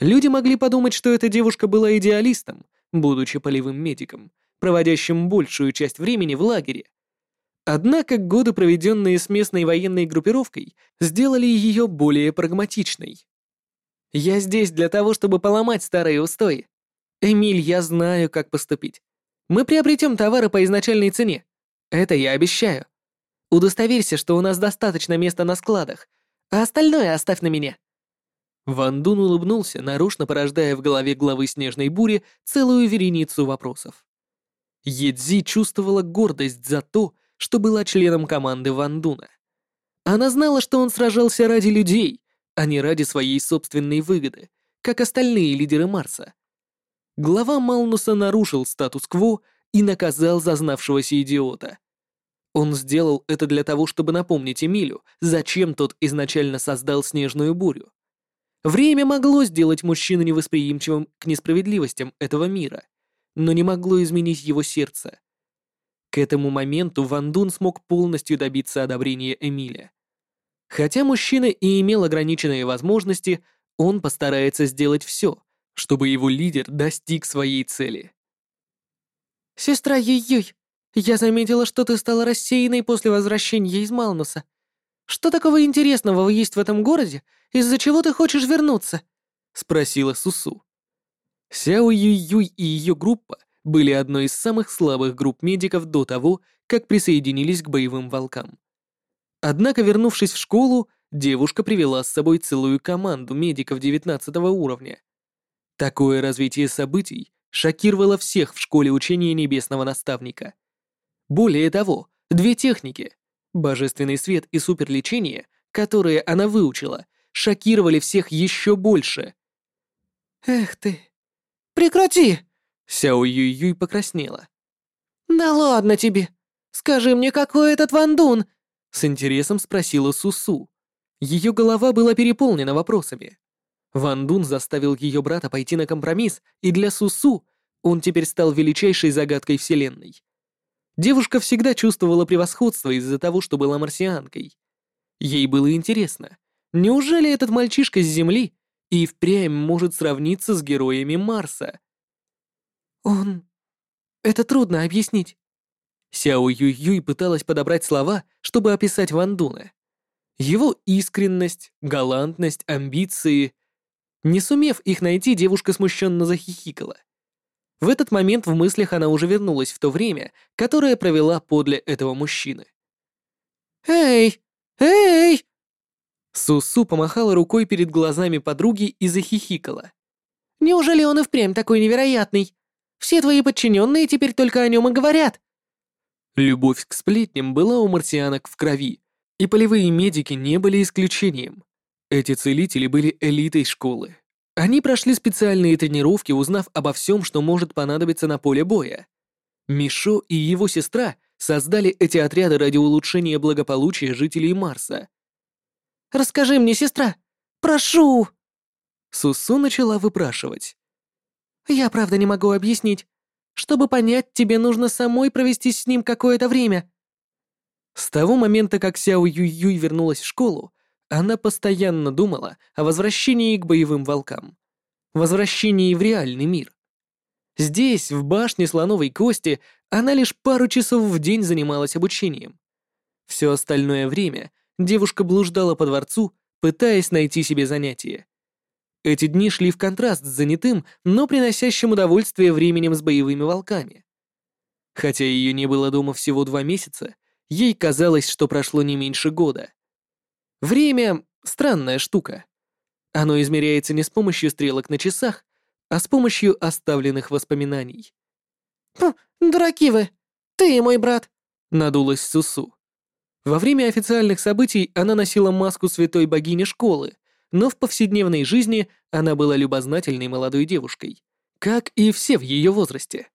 Люди могли подумать, что эта девушка была идеалистом, будучи полевым медиком, проводящим большую часть времени в лагере. Однако годы, проведенные с местной военной группировкой, сделали ее более прагматичной. «Я здесь для того, чтобы поломать старые устои. Эмиль, я знаю, как поступить. Мы приобретем товары по изначальной цене. Это я обещаю. Удостоверься, что у нас достаточно места на складах, а остальное оставь на меня». Ван Дун улыбнулся, нарочно порождая в голове главы Снежной Бури целую вереницу вопросов. Едзи чувствовала гордость за то, что была членом команды Ван Дуна. Она знала, что он сражался ради людей, а не ради своей собственной выгоды, как остальные лидеры Марса. Глава Малнуса нарушил статус-кво и наказал зазнавшегося идиота. Он сделал это для того, чтобы напомнить Эмилю, зачем тот изначально создал снежную бурю. Время могло сделать мужчину невосприимчивым к несправедливостям этого мира, но не могло изменить его сердце. К этому моменту Ван Дун смог полностью добиться одобрения Эмиля. Хотя мужчина и имел ограниченные возможности, он постарается сделать все, чтобы его лидер достиг своей цели. «Сестра Юй-Юй, я заметила, что ты стала рассеянной после возвращения из Малнуса. Что такого интересного есть в этом городе, из-за чего ты хочешь вернуться?» — спросила Сусу. Сяо Юй-Юй и ее группа были одной из самых слабых групп медиков до того, как присоединились к боевым волкам. Однако, вернувшись в школу, девушка привела с собой целую команду медиков 19 уровня. Такое развитие событий шокировало всех в школе учения небесного наставника. Более того, две техники — божественный свет и суперлечение, которые она выучила, шокировали всех еще больше. «Эх ты! Прекрати!» Сяо Юй-Юй покраснела. «Да ладно тебе! Скажи мне, какой этот Ван Дун?» С интересом спросила Сусу. Ее голова была переполнена вопросами. Ван Дун заставил ее брата пойти на компромисс, и для Сусу он теперь стал величайшей загадкой Вселенной. Девушка всегда чувствовала превосходство из-за того, что была марсианкой. Ей было интересно, неужели этот мальчишка с Земли и впрямь может сравниться с героями Марса? «Он... это трудно объяснить». Сяо Юй-Юй пыталась подобрать слова, чтобы описать Ван Дуна. Его искренность, галантность, амбиции. Не сумев их найти, девушка смущенно захихикала. В этот момент в мыслях она уже вернулась в то время, которое провела подле этого мужчины. «Эй! Эй!» Сусу помахала рукой перед глазами подруги и захихикала. «Неужели он и впрямь такой невероятный? Все твои подчиненные теперь только о нем и говорят». Любовь к сплетням была у марсианок в крови, и полевые медики не были исключением. Эти целители были элитой школы. Они прошли специальные тренировки, узнав обо всем, что может понадобиться на поле боя. Мишо и его сестра создали эти отряды ради улучшения благополучия жителей Марса. «Расскажи мне, сестра! Прошу!» Сусу начала выпрашивать. Я правда не могу объяснить. Чтобы понять, тебе нужно самой провести с ним какое-то время. С того момента, как Сяо Юй-Юй вернулась в школу, она постоянно думала о возвращении к боевым волкам. Возвращении в реальный мир. Здесь, в башне слоновой кости, она лишь пару часов в день занималась обучением. Все остальное время девушка блуждала по дворцу, пытаясь найти себе занятие. Эти дни шли в контраст с занятым, но приносящим удовольствие временем с боевыми волками. Хотя ее не было дома всего два месяца, ей казалось, что прошло не меньше года. Время — странная штука. Оно измеряется не с помощью стрелок на часах, а с помощью оставленных воспоминаний. «Хм, дураки вы! Ты и мой брат!» — надулась Сусу. Во время официальных событий она носила маску святой богини школы, но в повседневной жизни она была любознательной молодой девушкой, как и все в ее возрасте.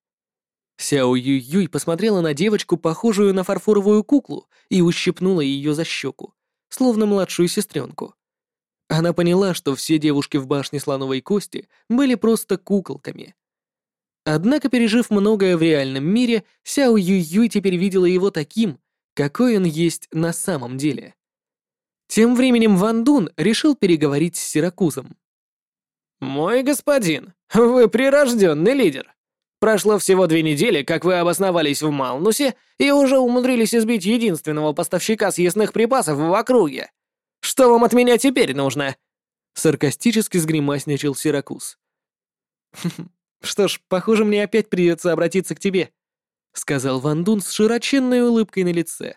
Сяо Юй-Юй посмотрела на девочку, похожую на фарфоровую куклу, и ущипнула ее за щеку, словно младшую сестренку. Она поняла, что все девушки в башне слоновой кости были просто куколками. Однако, пережив многое в реальном мире, Сяо Юй-Юй теперь видела его таким, какой он есть на самом деле. Тем временем Ван Дун решил переговорить с Сиракузом. «Мой господин, вы прирожденный лидер. Прошло всего две недели, как вы обосновались в Малнусе, и уже умудрились избить единственного поставщика съестных припасов в округе. Что вам от меня теперь нужно?» Саркастически сгримасничал Сиракус. «Что ж, похоже, мне опять придется обратиться к тебе», — сказал Ван Дун с широченной улыбкой на лице.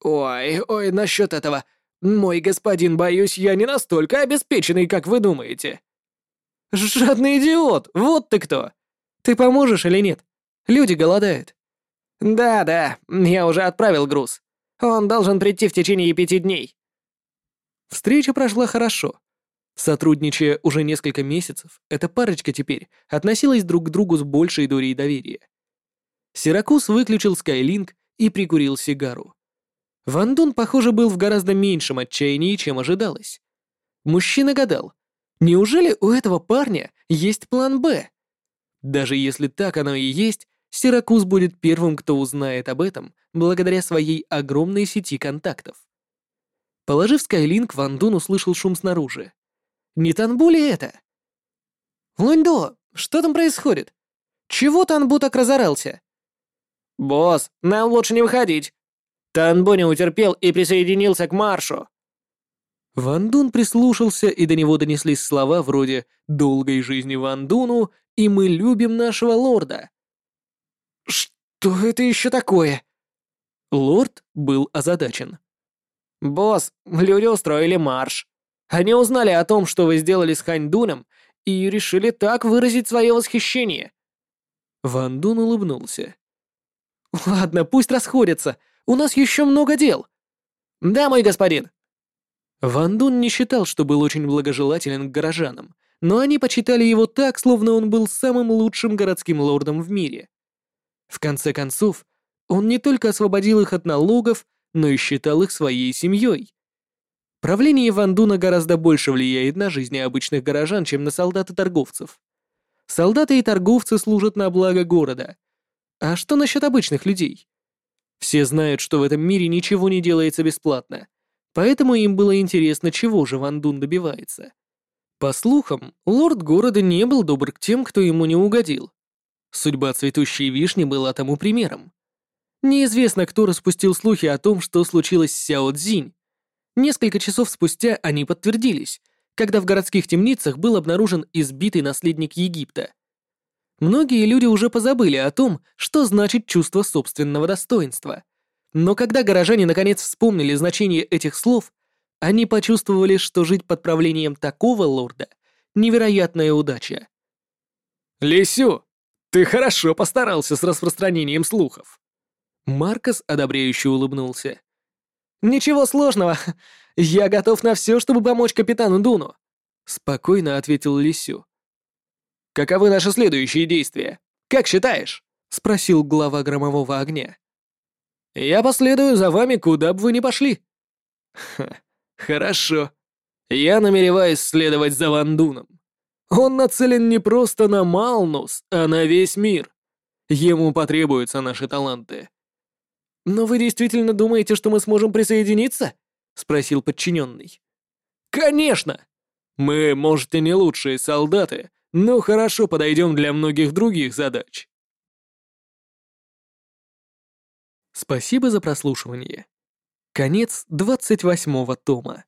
«Ой, ой, насчет этого. Мой господин, боюсь, я не настолько обеспеченный, как вы думаете». «Жадный идиот! Вот ты кто! Ты поможешь или нет? Люди голодают». «Да-да, я уже отправил груз. Он должен прийти в течение пяти дней». Встреча прошла хорошо. Сотрудничая уже несколько месяцев, эта парочка теперь относилась друг к другу с большей долей доверия. Сиракус выключил Скайлинг и прикурил сигару. Ван Дун, похоже, был в гораздо меньшем отчаянии, чем ожидалось. Мужчина гадал, неужели у этого парня есть план «Б»? Даже если так оно и есть, Сиракус будет первым, кто узнает об этом благодаря своей огромной сети контактов. Положив Скайлинг, Ван Дун услышал шум снаружи. Не Танбу ли это? Луньдо, что там происходит? Чего Танбу так разорался? Босс, нам лучше не выходить. Танбу не утерпел и присоединился к маршу. Ван Дун прислушался, и до него донеслись слова вроде «долгой жизни Ван Дуну» и «мы любим нашего лорда». Что это еще такое? Лорд был озадачен. «Босс, люди устроили марш. Они узнали о том, что вы сделали с Ханьдуном, и решили так выразить свое восхищение». Ван Дун улыбнулся. «Ладно, пусть расходятся. У нас еще много дел». «Да, мой господин». Ван Дун не считал, что был очень благожелателен к горожанам, но они почитали его так, словно он был самым лучшим городским лордом в мире. В конце концов, он не только освободил их от налогов, но и считал их своей семьей. Правление Вандуна гораздо больше влияет на жизни обычных горожан, чем на солдат и торговцев. Солдаты и торговцы служат на благо города. А что насчет обычных людей? Все знают, что в этом мире ничего не делается бесплатно, поэтому им было интересно, чего же Вандун добивается. По слухам, лорд города не был добр к тем, кто ему не угодил. Судьба цветущей вишни была тому примером. Неизвестно, кто распустил слухи о том, что случилось с Сяо Цзинь, Несколько часов спустя они подтвердились, когда в городских темницах был обнаружен избитый наследник Египта. Многие люди уже позабыли о том, что значит чувство собственного достоинства. Но когда горожане наконец вспомнили значение этих слов, они почувствовали, что жить под правлением такого лорда — невероятная удача. «Лисю, ты хорошо постарался с распространением слухов». Маркос одобряюще улыбнулся. «Ничего сложного. Я готов на все, чтобы помочь капитану Дуну», — спокойно ответил Лисю. «Каковы наши следующие действия? Как считаешь?» — спросил глава громового огня. «Я последую за вами, куда бы вы ни пошли». «Ха, хорошо. Я намереваюсь следовать за Вандуном. Он нацелен не просто на Малнус, а на весь мир. Ему потребуются наши таланты. «Но вы действительно думаете, что мы сможем присоединиться?» — спросил подчиненный. «Конечно! Мы, может, и не лучшие солдаты, но хорошо подойдем для многих других задач». Спасибо за прослушивание. Конец 28 тома.